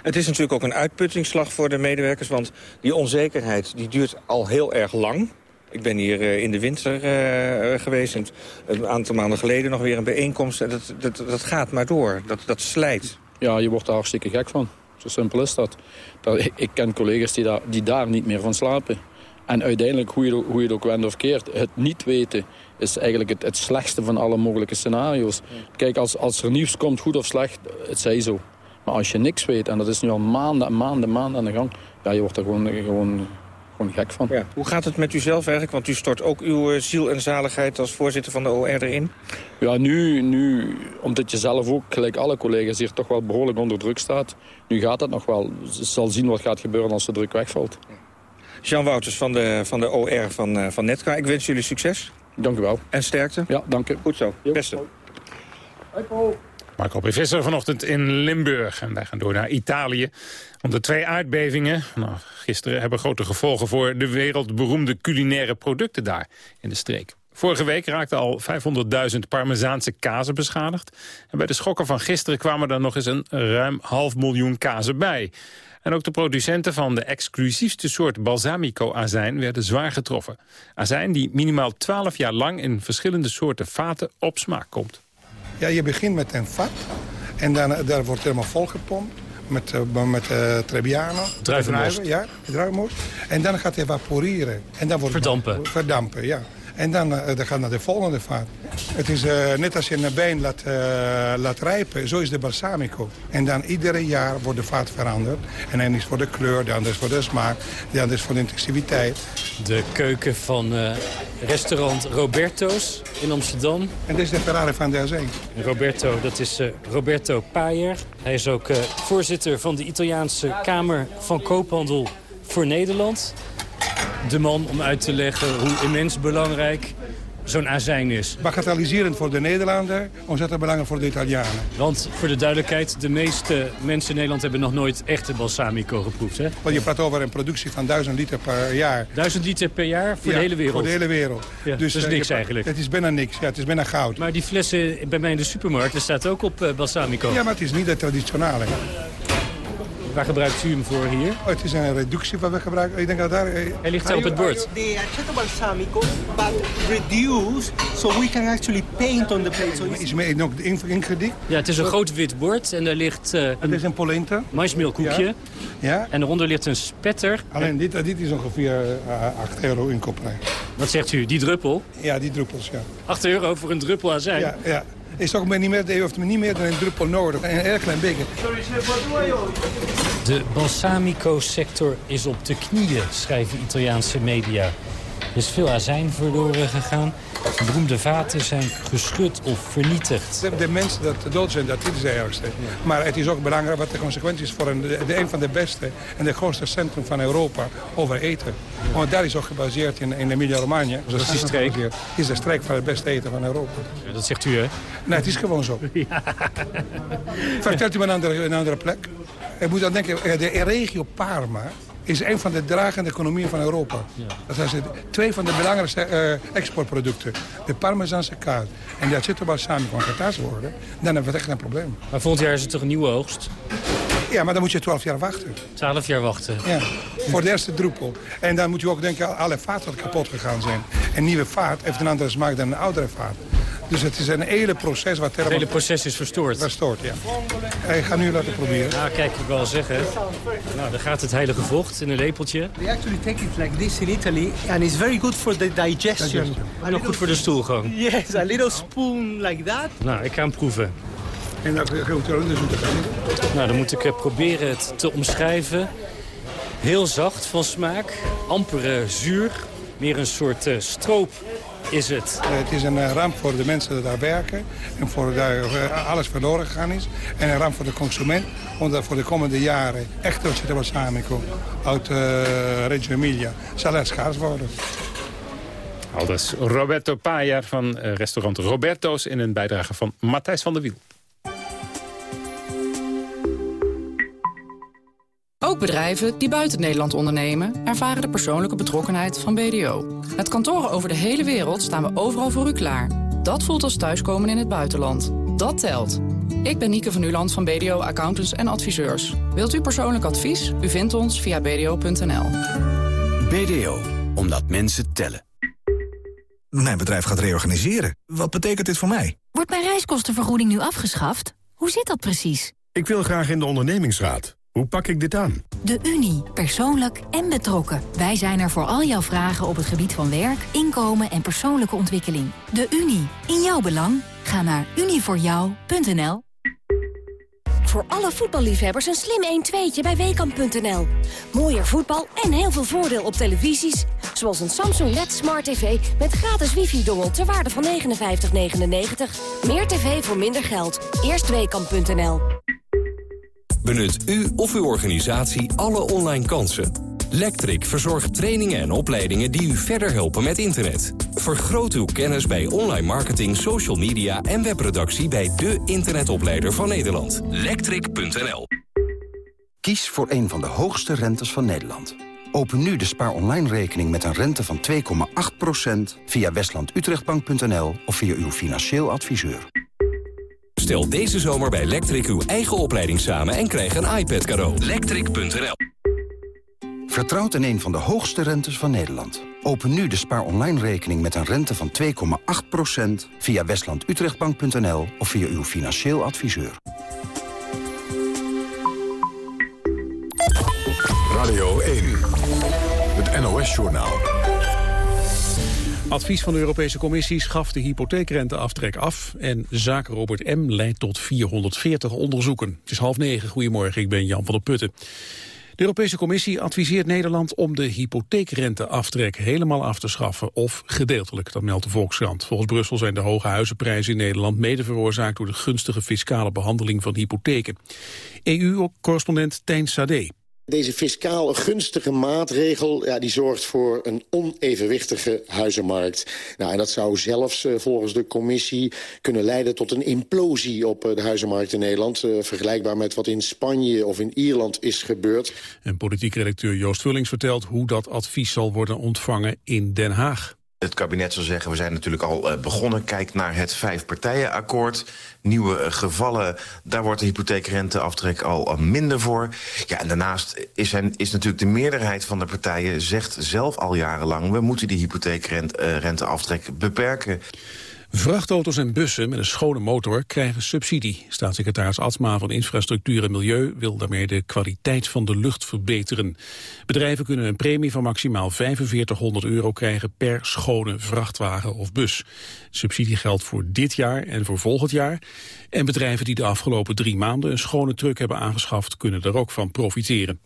Het is natuurlijk ook een uitputtingsslag voor de medewerkers... want die onzekerheid die duurt al heel erg lang. Ik ben hier uh, in de winter uh, geweest. En een aantal maanden geleden nog weer een bijeenkomst. Dat, dat, dat gaat maar door. Dat, dat slijt. Ja, je wordt er hartstikke gek van. Zo simpel is dat. dat ik, ken collega's die daar, die daar niet meer van slapen. En uiteindelijk, hoe je, hoe je het ook wendt of keert, het niet weten is eigenlijk het, het slechtste van alle mogelijke scenario's. Kijk, als, als er nieuws komt, goed of slecht, het zij zo. Maar als je niks weet, en dat is nu al maanden en maanden, maanden aan de gang... ja, je wordt er gewoon, gewoon, gewoon gek van. Ja. Hoe gaat het met u zelf eigenlijk? Want u stort ook uw uh, ziel en zaligheid als voorzitter van de OR erin. Ja, nu, nu, omdat je zelf ook, gelijk alle collega's hier, toch wel behoorlijk onder druk staat. Nu gaat het nog wel. Je zal zien wat gaat gebeuren als de druk wegvalt. Jean Wouters van de, van de OR van, uh, van. Ik wens jullie succes. Dank u wel. En sterkte. Ja, dank u. Goed zo. Beste. Marco P. Visser vanochtend in Limburg. En wij gaan door naar Italië. Want de twee aardbevingen nou, gisteren hebben grote gevolgen... voor de wereldberoemde culinaire producten daar in de streek. Vorige week raakten al 500.000 Parmezaanse kazen beschadigd. En bij de schokken van gisteren kwamen er nog eens een ruim half miljoen kazen bij. En ook de producenten van de exclusiefste soort balsamico-azijn werden zwaar getroffen. Azijn die minimaal 12 jaar lang in verschillende soorten vaten op smaak komt. Ja, je begint met een vat en dan, eh, daar wordt helemaal volgepompt met, uh, met uh, Trebbiano. Druivenmost. Ja, druivenmost. En dan gaat het evaporeren. En dan wordt verdampen. verdampen, ja. En dan, uh, dan gaat naar de volgende vaat. Het is uh, net als je een been laat, uh, laat rijpen, zo is de balsamico. En dan iedere jaar wordt de vaat veranderd. En dan is voor de kleur, de ander is voor de smaak, de ander is voor de intensiviteit. De keuken van restaurant Roberto's in Amsterdam. En dit is de Ferrari van de Azeen. Roberto, dat is Roberto Paier. Hij is ook voorzitter van de Italiaanse Kamer van Koophandel voor Nederland de man om uit te leggen hoe immens belangrijk zo'n azijn is. Bagatelliserend voor de Nederlander, ontzettend belangrijk voor de Italianen. Want voor de duidelijkheid, de meeste mensen in Nederland hebben nog nooit echte balsamico geproefd. Hè? Want je praat over een productie van 1000 liter per jaar. 1000 liter per jaar voor ja, de hele wereld? voor de hele wereld. Ja, dus dat is niks uh, eigenlijk? Het is bijna niks, ja, het is bijna goud. Maar die flessen bij mij in de supermarkt, er staat ook op uh, balsamico. Ja, maar het is niet het traditionele. Waar gebruikt u hem voor hier? Oh, het is een reductie wat we gebruiken. Ik denk dat daar... Hij ligt daar op het bord. The aceto balsamico, but reduced, so we can actually paint on the plate. So is nog ingedikt. Ja, het is een groot wit bord en daar ligt... Uh, het is een polenta. Maismeelkoekje. Ja. ja. En eronder ligt een spetter. Alleen dit, dit is ongeveer uh, 8 euro inkoopprijs. Wat zegt u, die druppel? Ja, die druppels, ja. 8 euro voor een druppel azijn? Ja, ja is ook niet meer, heeft niet meer dan een druppel nodig. Een erg klein beetje. De balsamico-sector is op de knieën, schrijven Italiaanse media. Er is veel azijn verloren gegaan. Beroemde vaten zijn geschud of vernietigd. De, de mensen dat dood zijn, dat is het ergste. Maar het is ook belangrijk wat de consequenties voor een, de, een van de beste en de grootste centrum van Europa over eten. Want daar is ook gebaseerd in, in Emilia-Romagna. Dat is die streek? is de streek van het beste eten van Europa. Ja, dat zegt u, hè? Nee, het is gewoon zo. Ja. Vertelt u me een andere, een andere plek? Ik moet dan denken, de regio Parma is een van de dragende economieën van Europa. Ja. Dat zijn twee van de belangrijkste uh, exportproducten. De Parmezaanse kaas en de aceto balsamico van getaas worden. Dan hebben we echt een probleem. Maar volgend jaar is het toch een nieuwe oogst? Ja, maar dan moet je 12 jaar wachten. 12 jaar wachten? Ja, voor de eerste druppel. En dan moet je ook denken, alle vaten kapot gegaan zijn. Een nieuwe vaat heeft een andere smaak dan een oudere vaat. Dus het is een hele proces wat... Het hele proces is verstoord? Verstoord, ja. Ik ga nu laten proberen. Nou, kijk, ik wil zeggen. Nou, dan gaat het heilige vocht in een lepeltje. We actually take it like this in Italy. And it's very good for the digestion. En ook goed voor de stoelgang. Yes, a little spoon like that. Nou, ik ga hem proeven. En dan ga je onderzoek gaan. Nou, dan moet ik proberen het te omschrijven. Heel zacht van smaak. Amper zuur. Meer een soort uh, stroop is het? Het is een ramp voor de mensen die daar werken. En voor daar alles verloren gegaan is. En een ramp voor de consument. Omdat voor de komende jaren echt aceto balsamico uit uh, Reggio Emilia zal er schaars worden. Aldus Roberto Paier van restaurant Roberto's in een bijdrage van Matthijs van der Wiel. Ook bedrijven die buiten Nederland ondernemen... ervaren de persoonlijke betrokkenheid van BDO. Met kantoren over de hele wereld staan we overal voor u klaar. Dat voelt als thuiskomen in het buitenland. Dat telt. Ik ben Nieke van Uland van BDO Accountants en Adviseurs. Wilt u persoonlijk advies? U vindt ons via bdo.nl. BDO, omdat mensen tellen. Mijn bedrijf gaat reorganiseren. Wat betekent dit voor mij? Wordt mijn reiskostenvergoeding nu afgeschaft? Hoe zit dat precies? Ik wil graag in de ondernemingsraad. Hoe pak ik dit aan? De Unie. Persoonlijk en betrokken. Wij zijn er voor al jouw vragen op het gebied van werk, inkomen en persoonlijke ontwikkeling. De Unie. In jouw belang. Ga naar unievoorjou.nl Voor alle voetballiefhebbers een slim 1-2'tje bij Weekamp.nl. Mooier voetbal en heel veel voordeel op televisies. Zoals een Samsung LED Smart TV met gratis wifi-dongel ter waarde van 59,99. Meer tv voor minder geld. Eerst Weekamp.nl. Benut u of uw organisatie alle online kansen. Lectric verzorgt trainingen en opleidingen die u verder helpen met internet. Vergroot uw kennis bij online marketing, social media en webproductie bij de internetopleider van Nederland. Lectric.nl Kies voor een van de hoogste rentes van Nederland. Open nu de Spaar Online rekening met een rente van 2,8% via westlandutrechtbank.nl of via uw financieel adviseur. Stel deze zomer bij Electric uw eigen opleiding samen en krijg een iPad cadeau. Electric.nl Vertrouwd in een van de hoogste rentes van Nederland. Open nu de Spaar Online rekening met een rente van 2,8% via westlandutrechtbank.nl of via uw financieel adviseur. Radio 1, het NOS-journaal. Advies van de Europese Commissie schaft de hypotheekrenteaftrek af... en zaak Robert M. leidt tot 440 onderzoeken. Het is half negen. Goedemorgen, ik ben Jan van der Putten. De Europese Commissie adviseert Nederland om de hypotheekrenteaftrek helemaal af te schaffen of gedeeltelijk, dat meldt de Volkskrant. Volgens Brussel zijn de hoge huizenprijzen in Nederland mede veroorzaakt door de gunstige fiscale behandeling van hypotheken. EU-correspondent Tijn Sade. Deze fiscaal gunstige maatregel ja, die zorgt voor een onevenwichtige huizenmarkt. Nou, en dat zou zelfs uh, volgens de commissie kunnen leiden tot een implosie op uh, de huizenmarkt in Nederland. Uh, vergelijkbaar met wat in Spanje of in Ierland is gebeurd. En politiek redacteur Joost Vullings vertelt hoe dat advies zal worden ontvangen in Den Haag. Het kabinet zal zeggen, we zijn natuurlijk al begonnen. Kijk naar het vijfpartijenakkoord. Nieuwe gevallen, daar wordt de hypotheekrenteaftrek al minder voor. Ja, en daarnaast is, is natuurlijk de meerderheid van de partijen... zegt zelf al jarenlang, we moeten die hypotheekrenteaftrek beperken. Vrachtauto's en bussen met een schone motor krijgen subsidie. Staatssecretaris Atsma van Infrastructuur en Milieu wil daarmee de kwaliteit van de lucht verbeteren. Bedrijven kunnen een premie van maximaal 4500 euro krijgen per schone vrachtwagen of bus. Subsidie geldt voor dit jaar en voor volgend jaar. En bedrijven die de afgelopen drie maanden een schone truck hebben aangeschaft kunnen er ook van profiteren.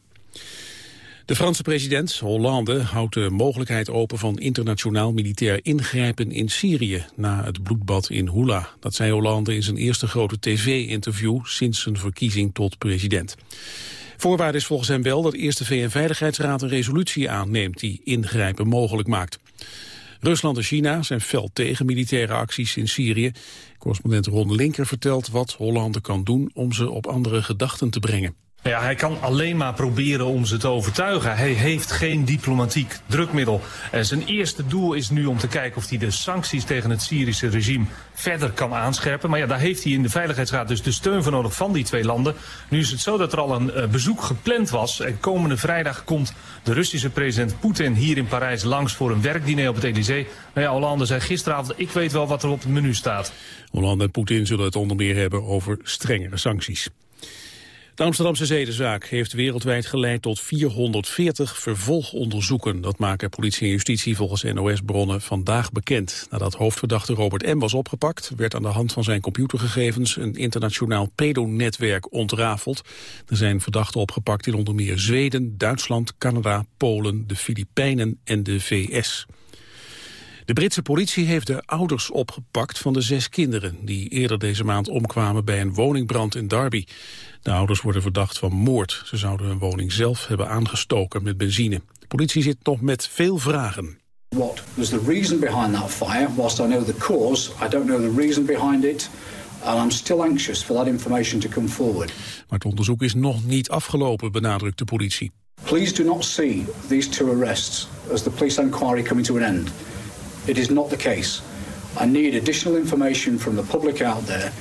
De Franse president Hollande houdt de mogelijkheid open van internationaal militair ingrijpen in Syrië na het bloedbad in Hula. Dat zei Hollande in zijn eerste grote tv-interview sinds zijn verkiezing tot president. Voorwaarde is volgens hem wel dat eerst de VN-veiligheidsraad een resolutie aanneemt die ingrijpen mogelijk maakt. Rusland en China zijn fel tegen militaire acties in Syrië. Correspondent Ron Linker vertelt wat Hollande kan doen om ze op andere gedachten te brengen. Ja, hij kan alleen maar proberen om ze te overtuigen. Hij heeft geen diplomatiek drukmiddel. En zijn eerste doel is nu om te kijken of hij de sancties tegen het Syrische regime verder kan aanscherpen. Maar ja, daar heeft hij in de Veiligheidsraad dus de steun voor nodig van die twee landen. Nu is het zo dat er al een uh, bezoek gepland was. En komende vrijdag komt de Russische president Poetin hier in Parijs langs voor een werkdiner op het Elysée. Nou ja, Hollande zei gisteravond, ik weet wel wat er op het menu staat. Hollande en Poetin zullen het onder meer hebben over strengere sancties. De Amsterdamse zedenzaak heeft wereldwijd geleid tot 440 vervolgonderzoeken. Dat maken politie en justitie volgens NOS-bronnen vandaag bekend. Nadat hoofdverdachte Robert M. was opgepakt... werd aan de hand van zijn computergegevens een internationaal pedonetwerk ontrafeld. Er zijn verdachten opgepakt in onder meer Zweden, Duitsland, Canada, Polen, de Filipijnen en de VS. De Britse politie heeft de ouders opgepakt van de zes kinderen... die eerder deze maand omkwamen bij een woningbrand in Derby. De ouders worden verdacht van moord. Ze zouden hun woning zelf hebben aangestoken met benzine. De politie zit nog met veel vragen. What was the reason behind that fire? Whilst I know the cause, I don't know the reason behind it. And I'm still anxious for that information to come forward. Maar het onderzoek is nog niet afgelopen, benadrukt de politie. Please do not see these two arrests as the police inquiry coming to an end. It is not the case. I need additional information from the public out there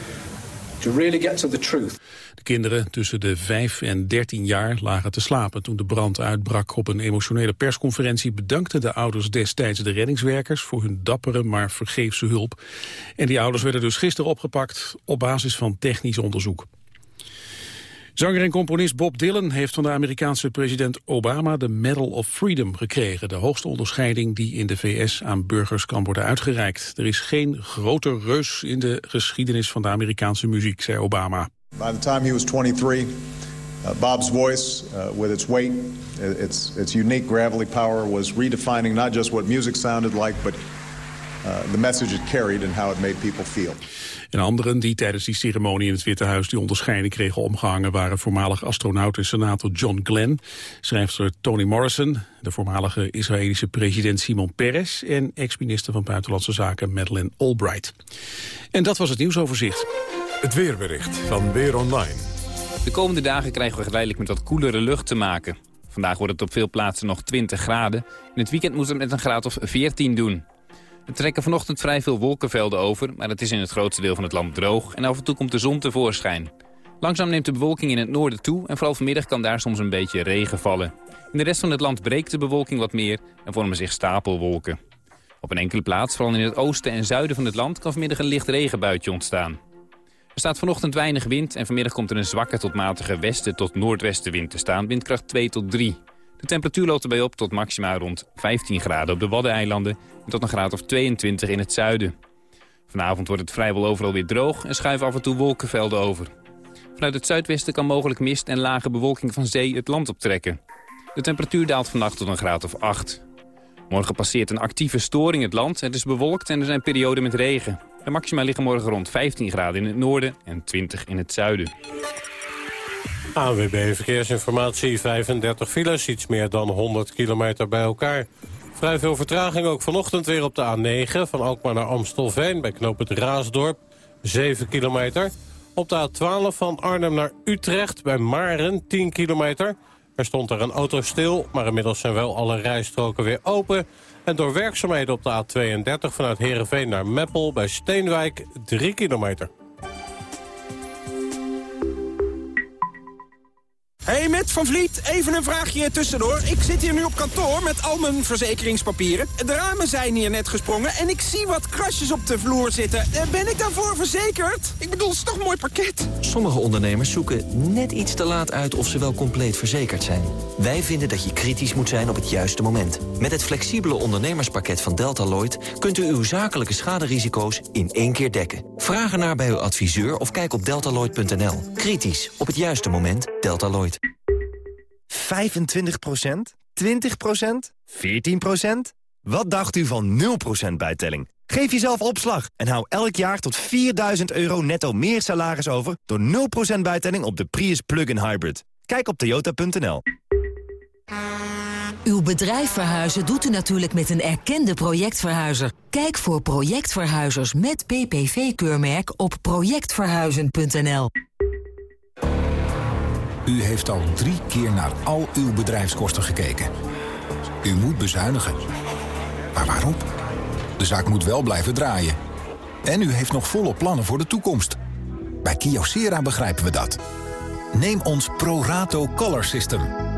really get to the truth. De kinderen tussen de 5 en 13 jaar lagen te slapen toen de brand uitbrak. Op een emotionele persconferentie bedankten de ouders destijds de reddingswerkers voor hun dappere maar vergeefse hulp. En die ouders werden dus gisteren opgepakt op basis van technisch onderzoek. Zanger en componist Bob Dylan heeft van de Amerikaanse president Obama de Medal of Freedom gekregen. De hoogste onderscheiding die in de VS aan burgers kan worden uitgereikt. Er is geen groter reus in de geschiedenis van de Amerikaanse muziek, zei Obama. By the time he was 23, uh, Bob's voice, uh, with its weight, its, its unique gravelly power, was redefining not just what music sounded like, but uh, the message it carried and how it made people feel. En anderen die tijdens die ceremonie in het Witte Huis die onderscheiding kregen omgehangen waren voormalig astronaut en senator John Glenn, schrijfster Toni Morrison, de voormalige Israëlische president Simon Peres en ex-minister van Buitenlandse Zaken Madeleine Albright. En dat was het nieuwsoverzicht. Het weerbericht van Weer Online. De komende dagen krijgen we geleidelijk met wat koelere lucht te maken. Vandaag wordt het op veel plaatsen nog 20 graden. In het weekend moet het met een graad of 14 doen. Er trekken vanochtend vrij veel wolkenvelden over, maar het is in het grootste deel van het land droog en af en toe komt de zon tevoorschijn. Langzaam neemt de bewolking in het noorden toe en vooral vanmiddag kan daar soms een beetje regen vallen. In de rest van het land breekt de bewolking wat meer en vormen zich stapelwolken. Op een enkele plaats, vooral in het oosten en zuiden van het land, kan vanmiddag een licht regenbuitje ontstaan. Er staat vanochtend weinig wind en vanmiddag komt er een zwakke tot matige westen tot noordwestenwind te staan, windkracht 2 tot 3. De temperatuur loopt erbij op tot maximaal rond 15 graden op de Waddeneilanden en tot een graad of 22 in het zuiden. Vanavond wordt het vrijwel overal weer droog en schuiven af en toe wolkenvelden over. Vanuit het zuidwesten kan mogelijk mist en lage bewolking van zee het land optrekken. De temperatuur daalt vannacht tot een graad of 8. Morgen passeert een actieve storing het land. Het is bewolkt en er zijn perioden met regen. De maxima liggen morgen rond 15 graden in het noorden en 20 in het zuiden. ANWB Verkeersinformatie, 35 files, iets meer dan 100 kilometer bij elkaar. Vrij veel vertraging ook vanochtend weer op de A9... van Alkmaar naar Amstelveen bij knoop het Raasdorp, 7 kilometer. Op de A12 van Arnhem naar Utrecht bij Maren, 10 kilometer. Er stond er een auto stil, maar inmiddels zijn wel alle rijstroken weer open... En door werkzaamheden op de A32 vanuit Heerenveen naar Meppel bij Steenwijk 3 kilometer. Hey met Van Vliet, even een vraagje tussendoor. Ik zit hier nu op kantoor met al mijn verzekeringspapieren. De ramen zijn hier net gesprongen en ik zie wat krasjes op de vloer zitten. Eh, ben ik daarvoor verzekerd? Ik bedoel, het is toch een mooi pakket? Sommige ondernemers zoeken net iets te laat uit of ze wel compleet verzekerd zijn. Wij vinden dat je kritisch moet zijn op het juiste moment. Met het flexibele ondernemerspakket van Deltaloid... kunt u uw zakelijke schaderisico's in één keer dekken. Vraag ernaar bij uw adviseur of kijk op deltaloid.nl. Kritisch, op het juiste moment, Deltaloid. 25% 20% 14% Wat dacht u van 0% bijtelling? Geef jezelf opslag en hou elk jaar tot 4000 euro netto meer salaris over... door 0% bijtelling op de Prius Plug-in Hybrid. Kijk op toyota.nl. Uw bedrijf verhuizen doet u natuurlijk met een erkende projectverhuizer. Kijk voor projectverhuizers met PPV-keurmerk op projectverhuizen.nl. U heeft al drie keer naar al uw bedrijfskosten gekeken. U moet bezuinigen. Maar waarom? De zaak moet wel blijven draaien. En u heeft nog volle plannen voor de toekomst. Bij Kyocera begrijpen we dat. Neem ons ProRato Color System.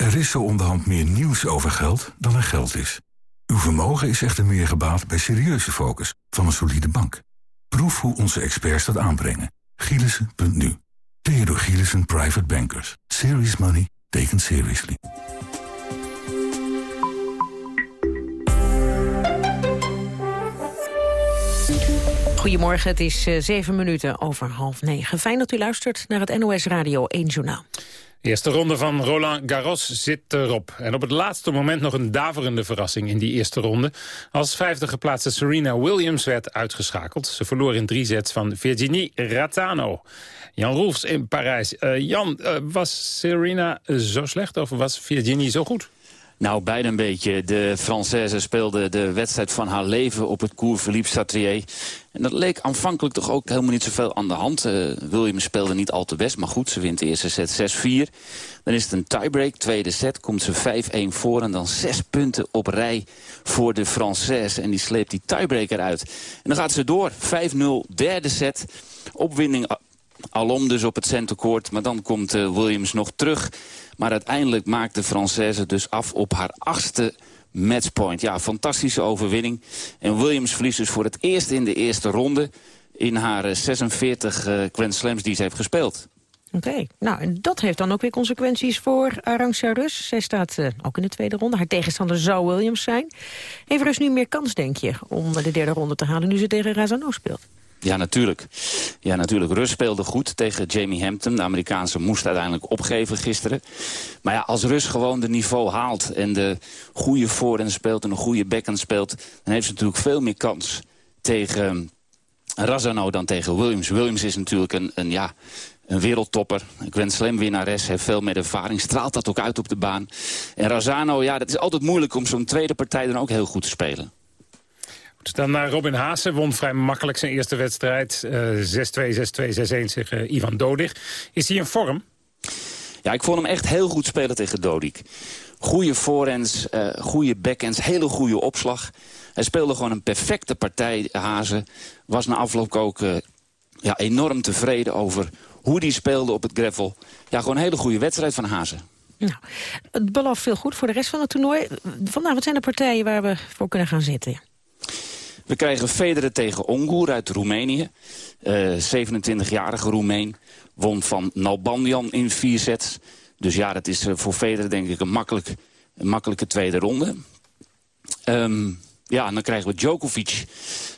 Er is zo onderhand meer nieuws over geld dan er geld is. Uw vermogen is echter meer gebaat bij serieuze focus van een solide bank. Proef hoe onze experts dat aanbrengen. Gielissen.nu Theodor Gielissen Private Bankers. Serious money taken seriously. Goedemorgen, het is uh, zeven minuten over half negen. Fijn dat u luistert naar het NOS Radio 1 Journaal. Eerste ronde van Roland Garros zit erop. En op het laatste moment nog een daverende verrassing in die eerste ronde. Als vijfde geplaatste Serena Williams werd uitgeschakeld. Ze verloor in drie sets van Virginie Razzano. Jan Roelfs in Parijs. Uh, Jan, uh, was Serena zo slecht of was Virginie zo goed? Nou, beide een beetje. De Française speelde de wedstrijd van haar leven op het Cours Philippe Satrier. En dat leek aanvankelijk toch ook helemaal niet zoveel aan de hand. Uh, Williams speelde niet al te best, maar goed, ze wint de eerste set 6-4. Dan is het een tiebreak, tweede set, komt ze 5-1 voor... en dan zes punten op rij voor de Française. En die sleept die tiebreak eruit. En dan gaat ze door, 5-0, derde set. Opwinding alom dus op het centercourt, maar dan komt uh, Williams nog terug... Maar uiteindelijk maakt de Française dus af op haar achtste matchpoint. Ja, fantastische overwinning. En Williams verliest dus voor het eerst in de eerste ronde... in haar 46 uh, Grand Slams die ze heeft gespeeld. Oké, nou en dat heeft dan ook weer consequenties voor Arantxa Rus. Zij staat uh, ook in de tweede ronde. Haar tegenstander zou Williams zijn. Heeft Rus nu meer kans, denk je, om de derde ronde te halen... nu ze tegen Razano speelt? Ja, natuurlijk. Ja, natuurlijk. Rus speelde goed tegen Jamie Hampton. De Amerikaanse moest uiteindelijk opgeven gisteren. Maar ja, als Rus gewoon de niveau haalt... en de goede voorhand speelt en een goede backhand speelt... dan heeft ze natuurlijk veel meer kans tegen Razano dan tegen Williams. Williams is natuurlijk een, een, ja, een wereldtopper. Ik Grand Slam winnares, heeft veel meer ervaring. Straalt dat ook uit op de baan. En Razano, ja, dat is altijd moeilijk om zo'n tweede partij dan ook heel goed te spelen. Dan naar Robin Haase, won vrij makkelijk zijn eerste wedstrijd. Uh, 6-2, 6-2, 6-1 tegen Ivan Dodig. Is hij in vorm? Ja, ik vond hem echt heel goed spelen tegen Dodik. Goede voorhands, uh, goede backhands, hele goede opslag. Hij speelde gewoon een perfecte partij, Hazen. Was na afloop ook uh, ja, enorm tevreden over hoe hij speelde op het gravel. Ja, gewoon een hele goede wedstrijd van Hazen. Nou, het belooft veel goed voor de rest van het toernooi. Vandaag, wat zijn de partijen waar we voor kunnen gaan zitten? We krijgen Federer tegen Ongur uit Roemenië. Uh, 27-jarige Roemeen. Won van Nalbandian in vier sets. Dus ja, dat is voor Federer denk ik een, makkelijk, een makkelijke tweede ronde. Um, ja, en dan krijgen we Djokovic.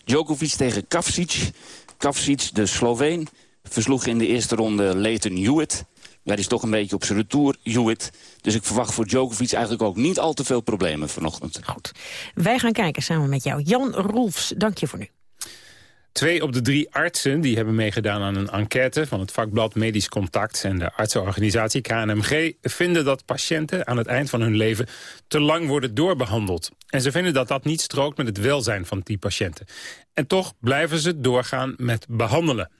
Djokovic tegen Kavsic. Kavsic, de Sloveen, versloeg in de eerste ronde Leighton Hewitt. Die is toch een beetje op zijn retour, Hewitt. Dus ik verwacht voor Djokovic eigenlijk ook niet al te veel problemen vanochtend. Goed. Wij gaan kijken samen met jou. Jan Rolfs, dank je voor nu. Twee op de drie artsen die hebben meegedaan aan een enquête van het vakblad Medisch Contact en de artsenorganisatie KNMG vinden dat patiënten aan het eind van hun leven te lang worden doorbehandeld. En ze vinden dat dat niet strookt met het welzijn van die patiënten. En toch blijven ze doorgaan met behandelen.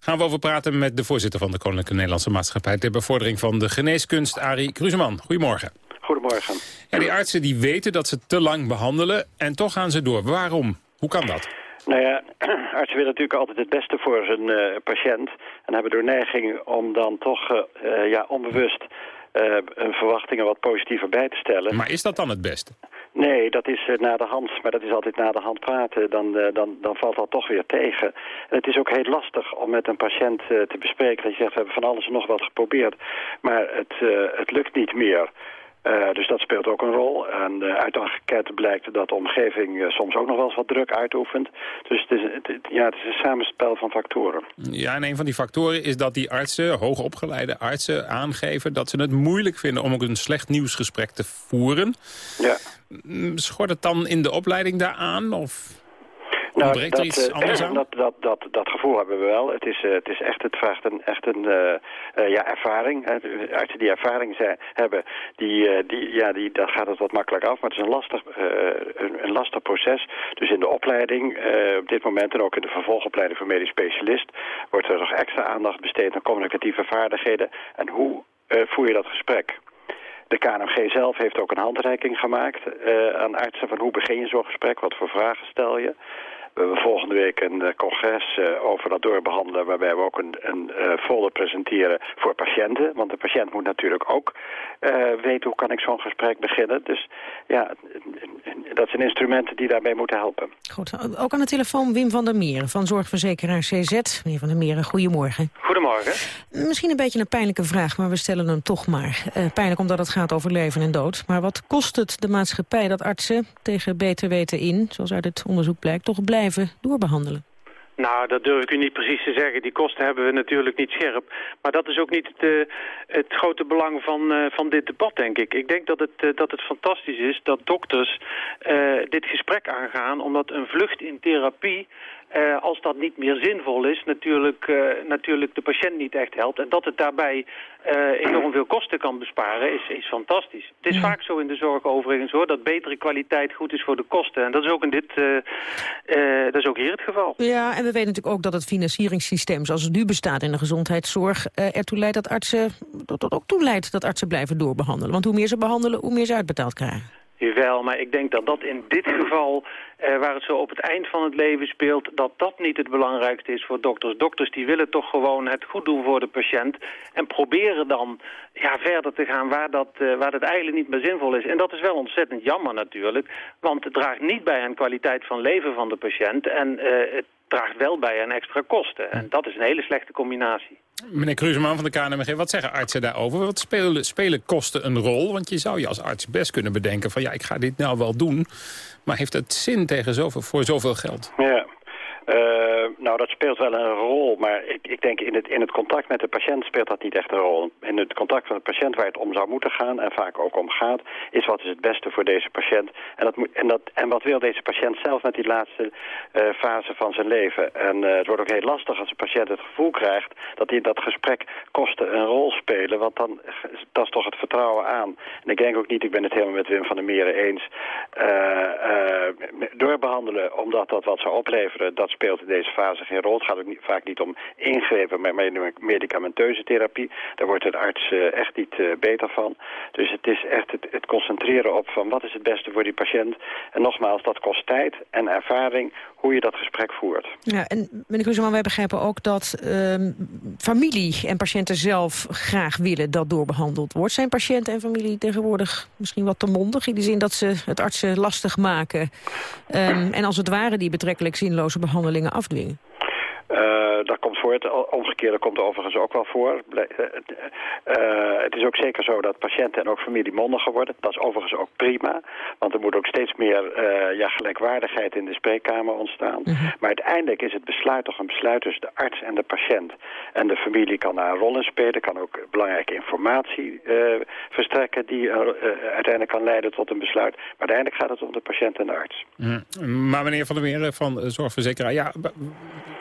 Gaan we over praten met de voorzitter van de Koninklijke Nederlandse Maatschappij ter bevordering van de geneeskunst, Arie Kruseman. Goedemorgen. Goedemorgen. Ja, die artsen die weten dat ze te lang behandelen en toch gaan ze door. Waarom? Hoe kan dat? Nou ja, artsen willen natuurlijk altijd het beste voor zijn uh, patiënt. En hebben door neiging om dan toch uh, ja, onbewust uh, hun verwachtingen wat positiever bij te stellen. Maar is dat dan het beste? Nee, dat is na de hand, maar dat is altijd na de hand praten. Dan, dan, dan valt dat toch weer tegen. En het is ook heel lastig om met een patiënt te bespreken. Dat je zegt, we hebben van alles en nog wat geprobeerd. Maar het, het lukt niet meer. Uh, dus dat speelt ook een rol. En uh, uit de enquête blijkt dat de omgeving uh, soms ook nog wel eens wat druk uitoefent. Dus het is, het, ja, het is een samenspel van factoren. Ja, en een van die factoren is dat die artsen, hoogopgeleide artsen, aangeven dat ze het moeilijk vinden om ook een slecht nieuwsgesprek te voeren. Ja. Schort het dan in de opleiding daaraan? Of... Nou, dat, uh, dat, dat, dat, dat, gevoel hebben we wel. Het, is, uh, het, is echt, het vraagt een, echt een uh, ja, ervaring. Artsen die ervaring zijn, hebben, die, die, ja, die, daar gaat het wat makkelijk af. Maar het is een lastig, een, een, lastig proces. Dus in de opleiding op dit moment en ook in de vervolgopleiding voor medisch specialist... wordt er nog extra aandacht besteed aan communicatieve vaardigheden. En hoe voer je dat gesprek? De KNMG zelf heeft ook een handreiking gemaakt uh, aan artsen van hoe begin je zo'n gesprek, wat voor vragen stel je. We hebben volgende week een uh, congres uh, over dat doorbehandelen... waarbij we ook een, een uh, folder presenteren voor patiënten. Want de patiënt moet natuurlijk ook weten hoe kan ik zo'n gesprek beginnen. Dus ja, dat zijn instrumenten die daarbij moeten helpen. Goed, ook aan de telefoon Wim van der Meren van zorgverzekeraar CZ. Meneer van der Meren, goedemorgen. Goedemorgen. Misschien een beetje een pijnlijke vraag, maar we stellen hem toch maar. pijnlijk omdat het gaat over leven en dood. Maar wat kost het de maatschappij dat artsen tegen beter weten in... zoals uit het onderzoek blijkt, toch blijven doorbehandelen? Nou, dat durf ik u niet precies te zeggen. Die kosten hebben we natuurlijk niet scherp. Maar dat is ook niet het, uh, het grote belang van, uh, van dit debat, denk ik. Ik denk dat het, uh, dat het fantastisch is dat dokters dit gesprek aangaan... omdat een vlucht in therapie uh, als dat niet meer zinvol is, natuurlijk, uh, natuurlijk de patiënt niet echt helpt. En dat het daarbij uh, enorm veel kosten kan besparen, is, is fantastisch. Het is ja. vaak zo in de zorg overigens hoor, dat betere kwaliteit goed is voor de kosten. En dat is ook, in dit, dat is ook hier het geval. Ja, en we weten natuurlijk ook dat het financieringssysteem zoals het nu bestaat in de gezondheidszorg ertoe leidt dat artsen, dat, dat ook toe leidt dat artsen blijven doorbehandelen. Want hoe meer ze behandelen, hoe meer ze uitbetaald krijgen. Jawel, maar ik denk dat dat in dit geval, eh, waar het zo op het eind van het leven speelt, dat dat niet het belangrijkste is voor dokters. Dokters die willen toch gewoon het goed doen voor de patiënt en proberen dan ja, verder te gaan waar dat, uh, waar dat eigenlijk niet meer zinvol is. En dat is wel ontzettend jammer natuurlijk, want het draagt niet bij aan kwaliteit van leven van de patiënt en uh, het draagt wel bij aan extra kosten. En dat is een hele slechte combinatie. Meneer Kruseman van de KNMG, wat zeggen artsen daarover? Wat spelen, spelen kosten een rol? Want je zou je als arts best kunnen bedenken van... ja, ik ga dit nou wel doen, maar heeft het zin tegen zoveel, voor zoveel geld? Ja, nou, dat speelt wel een rol, maar ik, ik denk in het, in het contact met de patiënt speelt dat niet echt een rol. In het contact van de patiënt waar het om zou moeten gaan, en vaak ook om gaat, is wat is het beste voor deze patiënt. En, dat, en, dat, en wat wil deze patiënt zelf met die laatste fase van zijn leven. En het wordt ook heel lastig als de patiënt het gevoel krijgt dat in dat gesprek kosten een rol spelen, want dan dat is toch het vertrouwen aan. En ik denk ook niet, ik ben het helemaal met Wim van der Meren eens, doorbehandelen omdat dat wat zou opleveren, dat speelt in deze fase geen rol. Het gaat ook niet, vaak niet om ingrepen, maar medicamenteuze therapie. Daar wordt de arts uh, echt niet uh, beter van. Dus het is echt het, het, concentreren op van wat is het beste voor die patiënt. En nogmaals, dat kost tijd en ervaring hoe je dat gesprek voert. Ja, en meneer Kruseman, wij begrijpen ook dat uh, familie en patiënten zelf graag willen dat doorbehandeld wordt. Zijn patiënten en familie tegenwoordig misschien wat te mondig... in de zin dat ze het artsen lastig maken... Um, en als het ware die betrekkelijk zinloze behandelingen afdwingen? Uh, dat komt voor. Het omgekeerde komt overigens ook wel voor. Uh, uh, het is ook zeker zo dat patiënten en ook familie mondiger worden. Dat is overigens ook prima. Want er moet ook steeds meer ja, gelijkwaardigheid in de spreekkamer ontstaan. -hmm. Maar uiteindelijk is het besluit toch een besluit tussen de arts en de patiënt. En de familie kan daar een rol in spelen. Kan ook belangrijke informatie verstrekken die uiteindelijk kan leiden tot een besluit. Maar uiteindelijk gaat het om de patiënt en de arts. Mm. Maar meneer Van der Meer van Zorgverzekeraar... Ja,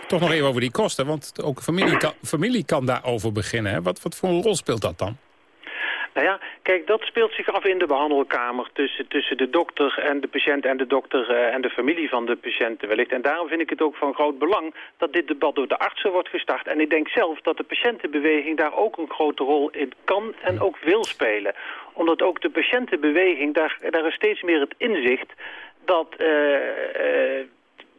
toch nog over die kosten, want ook familie kan, familie kan daarover beginnen. Hè? Wat, wat voor een rol speelt dat dan? Nou ja, kijk, dat speelt zich af in de behandelkamer tussen, tussen de dokter en de patiënt en de dokter uh, en de familie van de patiënt wellicht. En daarom vind ik het ook van groot belang dat dit debat door de artsen wordt gestart. En ik denk zelf dat de patiëntenbeweging daar ook een grote rol in kan en ook wil spelen. Omdat ook de patiëntenbeweging, daar, daar is steeds meer het inzicht dat... Uh, uh,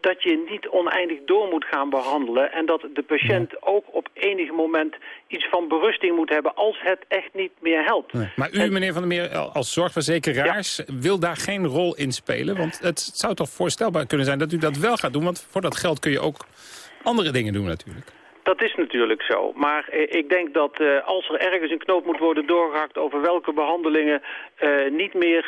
dat je niet oneindig door moet gaan behandelen... en dat de patiënt ook op enig moment iets van berusting moet hebben... als het echt niet meer helpt. Nee. Maar u, meneer Van der Meer, als zorgverzekeraars... wil daar geen rol in spelen? Want het zou toch voorstelbaar kunnen zijn dat u dat wel gaat doen... want voor dat geld kun je ook andere dingen doen natuurlijk. Dat is natuurlijk zo. Maar eh, ik denk dat uh, als er ergens een knoop moet worden doorgehakt... over welke behandelingen uh, niet meer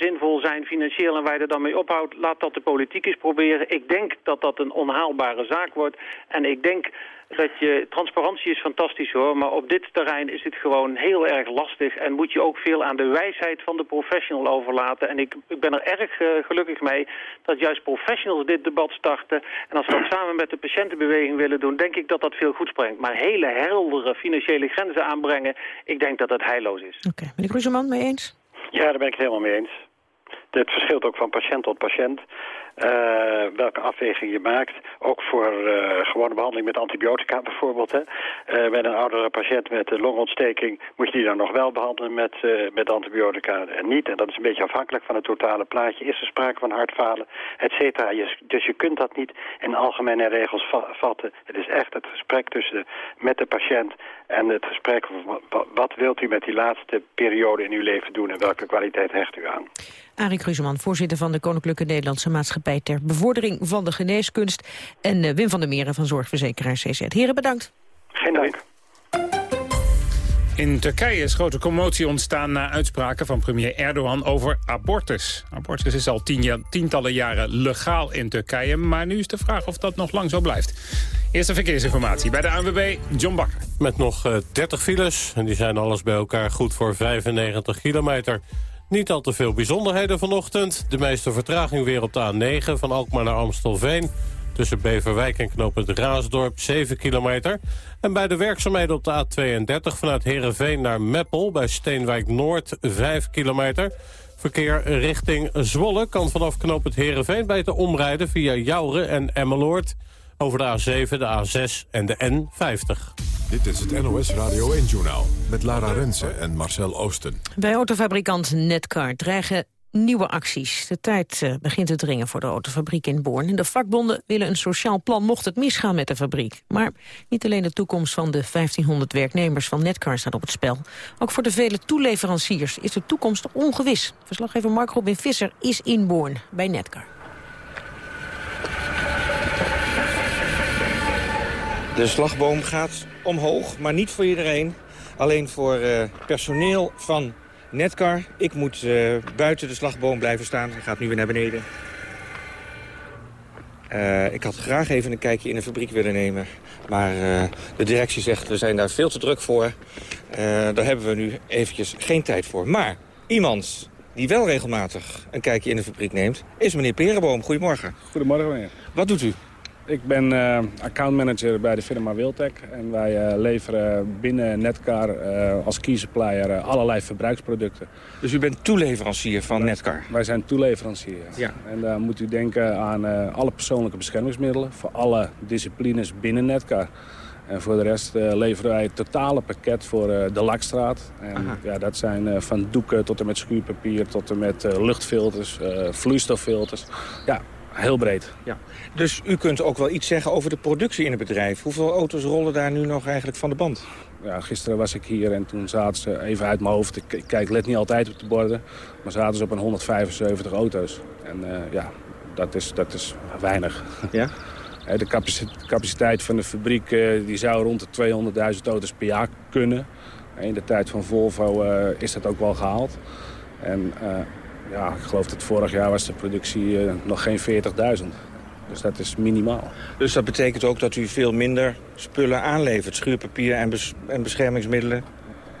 zinvol zijn financieel... en je er dan mee ophoudt, laat dat de politiek eens proberen. Ik denk dat dat een onhaalbare zaak wordt. En ik denk dat je, transparantie is fantastisch hoor, maar op dit terrein is het gewoon heel erg lastig en moet je ook veel aan de wijsheid van de professional overlaten. En ik, ik ben er erg uh, gelukkig mee dat juist professionals dit debat starten. En als we dat samen met de patiëntenbeweging willen doen, denk ik dat dat veel goeds brengt. Maar hele heldere financiële grenzen aanbrengen, ik denk dat dat heilloos is. Oké, okay. meneer Kruseman, mee eens? Ja, daar ben ik het helemaal mee eens. Het verschilt ook van patiënt tot patiënt. Uh, welke afweging je maakt. Ook voor uh, gewone behandeling met antibiotica bijvoorbeeld. Hè. Uh, met een oudere patiënt met longontsteking moet je die dan nog wel behandelen met, met antibiotica en niet. En dat is een beetje afhankelijk van het totale plaatje. Is er sprake van hartfalen, et cetera. Dus je kunt dat niet in algemene regels va vatten. Het is echt het gesprek tussen de, met de patiënt en het gesprek wat wilt u met die laatste periode in uw leven doen en welke kwaliteit hecht u aan. Arie Kruseman, voorzitter van de Koninklijke Nederlandse Maatschappij... ter bevordering van de geneeskunst. En uh, Wim van der Meren van Zorgverzekeraar CZ. Heren, bedankt. Geen dank. In Turkije is grote commotie ontstaan na uitspraken van premier Erdogan over abortus. Abortus is al tien tientallen jaren legaal in Turkije, maar nu is de vraag of dat nog lang zo blijft. Eerste verkeersinformatie bij de ANWB, John Bakker. Met nog uh, 30 files, en die zijn alles bij elkaar goed voor 95 kilometer. Niet al te veel bijzonderheden vanochtend. De meeste vertraging weer op de A9 van Alkmaar naar Amstelveen. Tussen Beverwijk en knooppunt Raasdorp 7 kilometer. En bij de werkzaamheden op de A32 vanuit Heerenveen naar Meppel... bij Steenwijk Noord 5 kilometer. Verkeer richting Zwolle kan vanaf knooppunt Heerenveen beter omrijden... via Jouren en Emmeloord over de A7, de A6 en de N50. Dit is het NOS Radio 1-journaal met Lara Rensen en Marcel Oosten. Bij autofabrikant Netcar dreigen nieuwe acties. De tijd uh, begint te dringen voor de autofabriek in Born. De vakbonden willen een sociaal plan mocht het misgaan met de fabriek. Maar niet alleen de toekomst van de 1500 werknemers van Netcar staat op het spel. Ook voor de vele toeleveranciers is de toekomst ongewis. Verslaggever Mark Robin Visser is in Born bij Netcar. De slagboom gaat omhoog, maar niet voor iedereen. Alleen voor uh, personeel van Netcar. Ik moet uh, buiten de slagboom blijven staan. Hij gaat nu weer naar beneden. Uh, ik had graag even een kijkje in de fabriek willen nemen. Maar de directie zegt, we zijn daar veel te druk voor. Daar hebben we nu eventjes geen tijd voor. Maar iemand die wel regelmatig een kijkje in de fabriek neemt... is meneer Perenboom. Goedemorgen. Goedemorgen, meneer. Wat doet u? Ik ben uh, accountmanager bij de firma Wiltec. En wij uh, leveren binnen Netcar uh, als key supplier allerlei verbruiksproducten. Dus u bent toeleverancier van Netcar? Wij zijn toeleverancier. Ja. En dan moet u denken aan alle persoonlijke beschermingsmiddelen... voor alle disciplines binnen Netcar. En voor de rest leveren wij het totale pakket voor de Lakstraat. En ja, dat zijn van doeken tot en met schuurpapier... tot en met luchtfilters, vloeistoffilters. Ja, heel breed. Ja. Dus u kunt ook wel iets zeggen over de productie in het bedrijf. Hoeveel auto's rollen daar nu nog eigenlijk van de band? Ja, gisteren was ik hier en toen zaten ze even uit mijn hoofd. Ik kijk let niet altijd op de borden. Maar zaten ze op een 175 auto's. En uh, ja, dat is, dat is weinig. Ja? De capaciteit van de fabriek uh, die zou rond de 200.000 auto's per jaar kunnen. In de tijd van Volvo uh, is dat ook wel gehaald. En ja, ik geloof dat vorig jaar was de productie nog geen 40.000. Dus dat is minimaal. Dus dat betekent ook dat u veel minder spullen aanlevert? Schuurpapier en, bes en beschermingsmiddelen?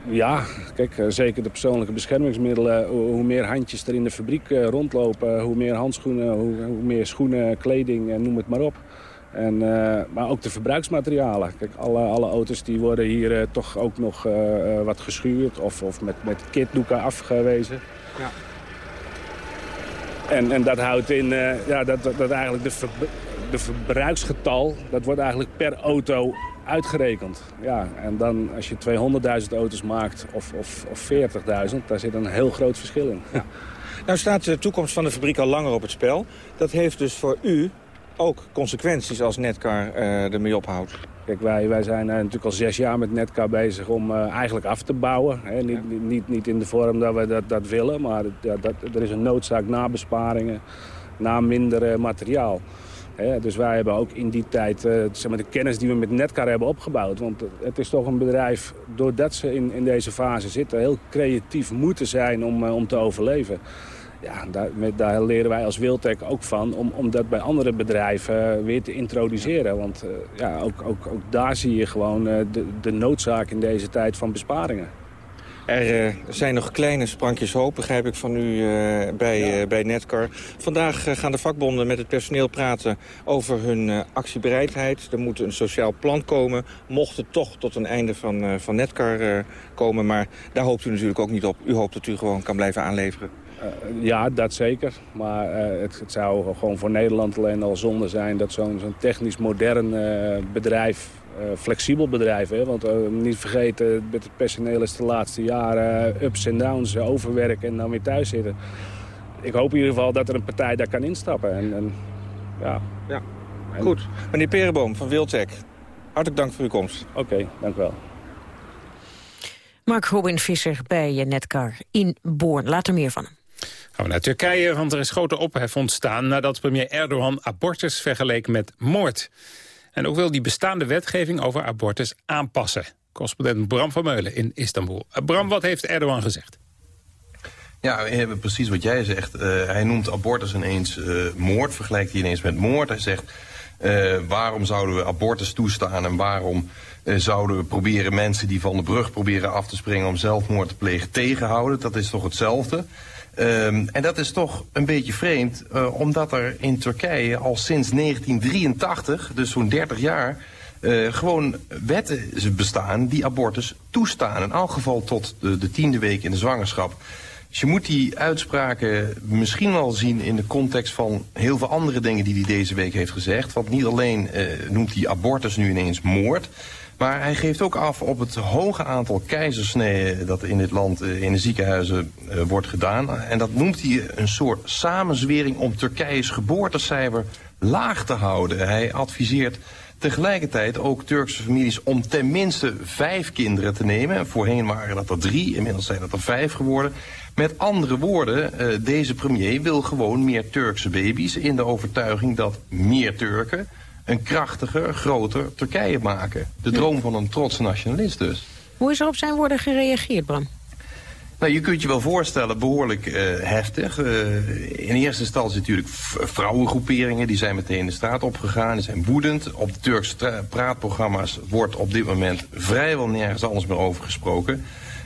Ja, kijk, eh, zeker de persoonlijke beschermingsmiddelen. Hoe meer handjes er in de fabriek eh, rondlopen, hoe meer handschoenen, hoe, hoe meer schoenen, kleding, eh, noem het maar op. En, uh, maar ook de verbruiksmaterialen. Kijk, alle, alle auto's die worden hier uh, toch ook nog uh, wat geschuurd of, of met, met kitdoeken afgewezen. Ja. En, en dat houdt in uh, ja, dat, dat, eigenlijk de, de verbruiksgetal... dat wordt eigenlijk per auto uitgerekend. Ja, en dan als je 200.000 auto's maakt of, of, of 40.000... daar zit een heel groot verschil in. Ja. Nou staat de toekomst van de fabriek al langer op het spel. Dat heeft dus voor u ook consequenties als Netcar uh, ermee ophoudt. Kijk, wij, wij zijn natuurlijk al zes jaar met Netcar bezig om uh, eigenlijk af te bouwen. Hè. Niet, ja. niet, niet in de vorm dat we dat, dat willen, maar ja, dat, er is een noodzaak na besparingen, na minder materiaal. Hè. Dus wij hebben ook in die tijd uh, zeg maar de kennis die we met Netcar hebben opgebouwd. Want het is toch een bedrijf, doordat ze in, in deze fase zitten, heel creatief moeten zijn om, om te overleven. Ja, daar, daar, leren wij als Wiltec ook van om, om dat bij andere bedrijven weer te introduceren. Want uh, ja, ook, ook, ook daar zie je gewoon uh, de, de noodzaak in deze tijd van besparingen. Er uh, zijn nog kleine sprankjes hoop, begrijp ik van u bij, ja. bij Netcar. Vandaag gaan de vakbonden met het personeel praten over hun actiebereidheid. Er moet een sociaal plan komen, mocht het toch tot een einde van, van Netcar komen. Maar daar hoopt u natuurlijk ook niet op. U hoopt dat u gewoon kan blijven aanleveren. Uh, ja, dat zeker. Maar uh, het, het, zou gewoon voor Nederland alleen al zonde zijn... dat zo'n zo technisch modern uh, bedrijf, flexibel bedrijf... Hè, want niet vergeten, met het personeel is de laatste jaren ups en downs... overwerken en dan weer thuis zitten. Ik hoop in ieder geval dat er een partij daar kan instappen. En, en ja. ja. En... Goed. Meneer Perenboom van Wiltec, hartelijk dank voor uw komst. Oké, okay, dank u wel. Mark Robin Visser bij Netcar in Born. Laat er meer van hem. Gaan we naar Turkije, want er is grote ophef ontstaan... nadat premier Erdogan abortus vergeleek met moord. En ook wil die bestaande wetgeving over abortus aanpassen. Correspondent Bram van Meulen in Istanbul. Bram, wat heeft Erdogan gezegd? Ja, precies wat jij zegt. Uh, hij noemt abortus ineens uh, moord, vergelijkt hij ineens met moord. Hij zegt, waarom zouden we abortus toestaan en waarom zouden we proberen mensen die van de brug proberen af te springen om zelfmoord te plegen tegenhouden? Dat is toch hetzelfde? Um, en dat is toch een beetje vreemd, uh, omdat er in Turkije al sinds 1983, dus zo'n 30 jaar, uh, gewoon wetten bestaan die abortus toestaan. In elk geval tot de, de tiende week in de zwangerschap. Dus je moet die uitspraken misschien wel zien in de context van heel veel andere dingen die hij deze week heeft gezegd. Want niet alleen uh, noemt hij abortus nu ineens moord. Maar hij geeft ook af op het hoge aantal keizersneden dat in dit land uh, in de ziekenhuizen uh, wordt gedaan. En dat noemt hij een soort samenzwering om Turkije's geboortecijfer laag te houden. Hij adviseert tegelijkertijd ook Turkse families om tenminste vijf kinderen te nemen. Voorheen waren dat er drie, inmiddels zijn dat er vijf geworden. Met andere woorden, uh, deze premier wil gewoon meer Turkse baby's in de overtuiging dat meer Turken een krachtiger, groter Turkije maken. De droom van een trotse nationalist dus. Hoe is er op zijn woorden gereageerd, Bram? Nou, je kunt je wel voorstellen, behoorlijk uh, heftig. Uh, in eerste instantie natuurlijk vrouwengroeperingen, die zijn meteen de straat opgegaan, die zijn woedend. Op de Turkse praatprogramma's wordt op dit moment vrijwel nergens anders meer over gesproken.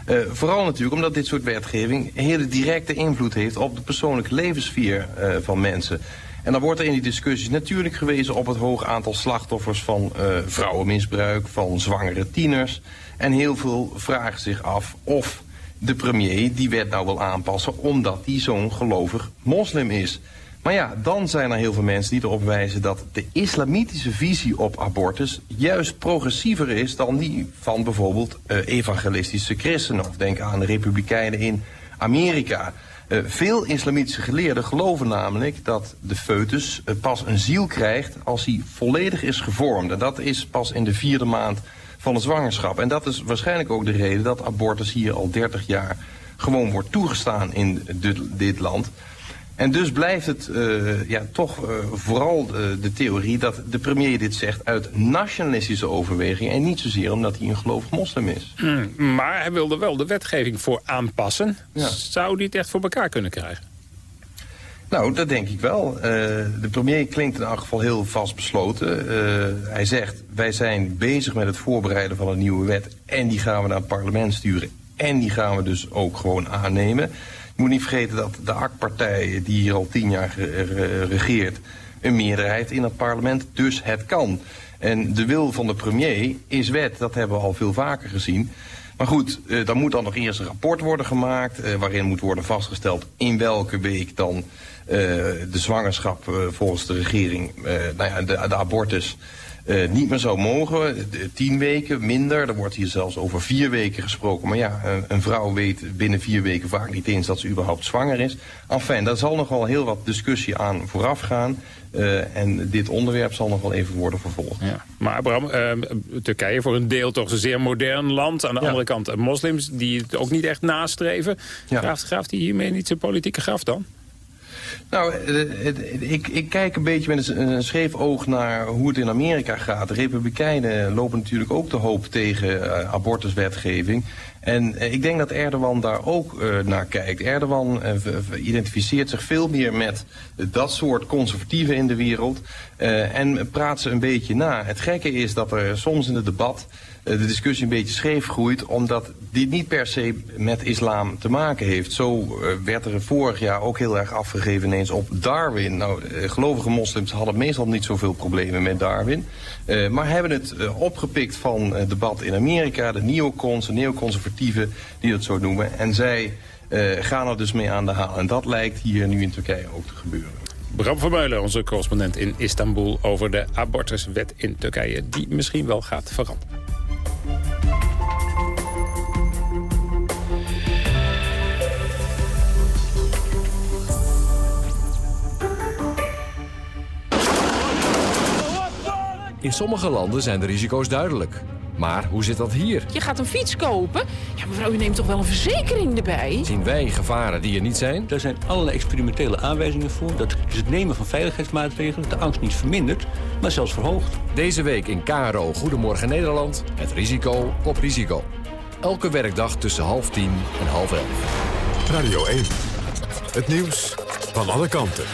Uh, vooral natuurlijk omdat dit soort wetgeving hele directe invloed heeft op de persoonlijke levenssfeer van mensen. En dan wordt er in die discussies natuurlijk gewezen op het hoog aantal slachtoffers van vrouwenmisbruik, van zwangere tieners. En heel veel vragen zich af of de premier die wet nou wil aanpassen omdat hij zo'n gelovig moslim is. Maar ja, dan zijn er heel veel mensen die erop wijzen dat de islamitische visie op abortus juist progressiever is dan die van bijvoorbeeld uh, evangelistische christenen. Of denk aan de republikeinen in Amerika. Uh, veel islamitische geleerden geloven namelijk dat de foetus uh, pas een ziel krijgt als hij volledig is gevormd. En dat is pas in de vierde maand van de zwangerschap. En dat is waarschijnlijk ook de reden dat abortus hier al 30 jaar gewoon wordt toegestaan in dit land. En dus blijft het uh, ja, toch uh, vooral de, de, theorie dat de premier dit zegt uit nationalistische overweging en niet zozeer omdat hij een gelovig moslim is. Mm, maar hij wilde wel de wetgeving voor aanpassen. Ja. Zou hij het echt voor elkaar kunnen krijgen? Nou, dat denk ik wel. Uh, de premier klinkt in elk geval heel vastbesloten. Hij zegt, wij zijn bezig met het voorbereiden van een nieuwe wet... en die gaan we naar het parlement sturen. En die gaan we dus ook gewoon aannemen. Moet niet vergeten dat de AK-partij, die hier al tien jaar regeert... een meerderheid in het parlement, dus het kan. En de wil van de premier is wet, dat hebben we al veel vaker gezien... Maar goed, uh, dan moet dan nog eerst een rapport worden gemaakt... Uh, waarin moet worden vastgesteld in welke week dan uh, de zwangerschap volgens de regering... nou ja, de, de abortus uh, niet meer zou mogen. tien weken, minder. Er wordt hier zelfs over vier weken gesproken. Maar ja, een, een, vrouw weet binnen vier weken vaak niet eens dat ze überhaupt zwanger is. Enfin, daar zal nogal heel wat discussie aan vooraf gaan. Uh, en dit onderwerp zal nog wel even worden vervolgd. Ja. Maar Abraham, uh, Turkije voor een deel toch een zeer modern land. Aan de ja. andere kant moslims die het ook niet echt nastreven. Ja. Graaft, graaft hij hiermee niet zijn politieke graf dan? Nou, ik, ik kijk een beetje met een, scheef oog naar hoe het in Amerika gaat. De Republikeinen lopen natuurlijk ook te hoop tegen abortuswetgeving. En ik denk dat Erdogan daar ook naar kijkt. Erdogan identificeert zich veel meer met dat soort conservatieven in de wereld. en praat ze een beetje na. Het gekke is dat er soms in het debat de discussie een beetje scheef groeit... omdat dit niet per se met islam te maken heeft. Zo uh, werd er vorig jaar ook heel erg afgegeven ineens op Darwin. Nou, uh, gelovige moslims hadden meestal niet zoveel problemen met Darwin. Maar hebben het opgepikt van het debat in Amerika. De neocons, de neoconservatieven die dat zo noemen. En zij gaan er dus mee aan de haal. En dat lijkt hier nu in Turkije ook te gebeuren. Bram van Meulen, onze correspondent in Istanbul... over de abortuswet in Turkije, die misschien wel gaat veranderen. In sommige landen zijn de risico's duidelijk. Maar hoe zit dat hier? Je gaat een fiets kopen? Ja, mevrouw, u neemt toch wel een verzekering erbij? Zien wij gevaren die er niet zijn? Er zijn allerlei experimentele aanwijzingen voor... dat het nemen van veiligheidsmaatregelen de angst niet vermindert, maar zelfs verhoogt. Deze week in KRO Goedemorgen Nederland... het risico op risico. Elke werkdag tussen half tien en half elf. Radio 1. Het nieuws van alle kanten.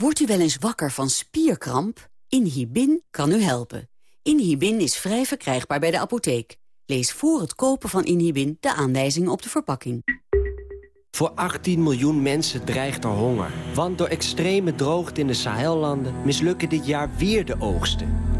Wordt u wel eens wakker van spierkramp? Inhibin kan u helpen. Inhibin is vrij verkrijgbaar bij de apotheek. Lees voor het kopen van Inhibin de aanwijzingen op de verpakking. Voor 18 miljoen mensen dreigt er honger. Want door extreme droogte in de Sahellanden mislukken dit jaar weer de oogsten.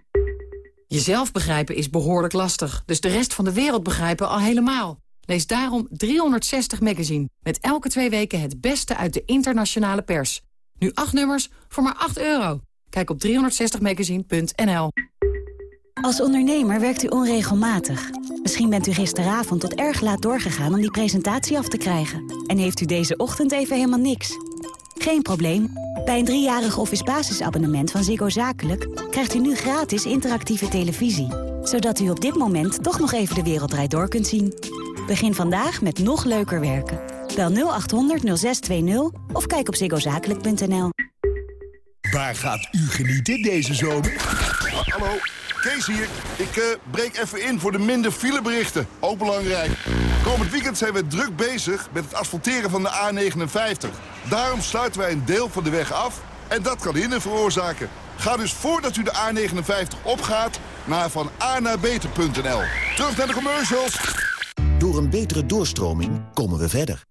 Jezelf begrijpen is behoorlijk lastig, dus de rest van de wereld begrijpen al helemaal. Lees daarom 360 Magazine, met elke twee weken het beste uit de internationale pers. Nu acht nummers voor maar 8 euro. Kijk op 360magazine.nl. Als ondernemer werkt u onregelmatig. Misschien bent u gisteravond tot erg laat doorgegaan om die presentatie af te krijgen. En heeft u deze ochtend even helemaal niks. Geen probleem. Bij een driejarig office basisabonnement van Ziggo Zakelijk... krijgt u nu gratis interactieve televisie. Zodat u op dit moment toch nog even de wereld draait door kunt zien. Begin vandaag met nog leuker werken. Bel 0800 0620 of kijk op ziggozakelijk.nl. Waar gaat u genieten deze zomer? Hallo, Kees hier. Ik uh, breek even in voor de minder fileberichten. Ook belangrijk. Komend weekend zijn we druk bezig met het asfalteren van de A59. Daarom sluiten wij een deel van de weg af en dat kan hinder veroorzaken. Ga dus voordat u de A59 opgaat naar van A beter.nl. Terug naar de commercials. Door een betere doorstroming komen we verder.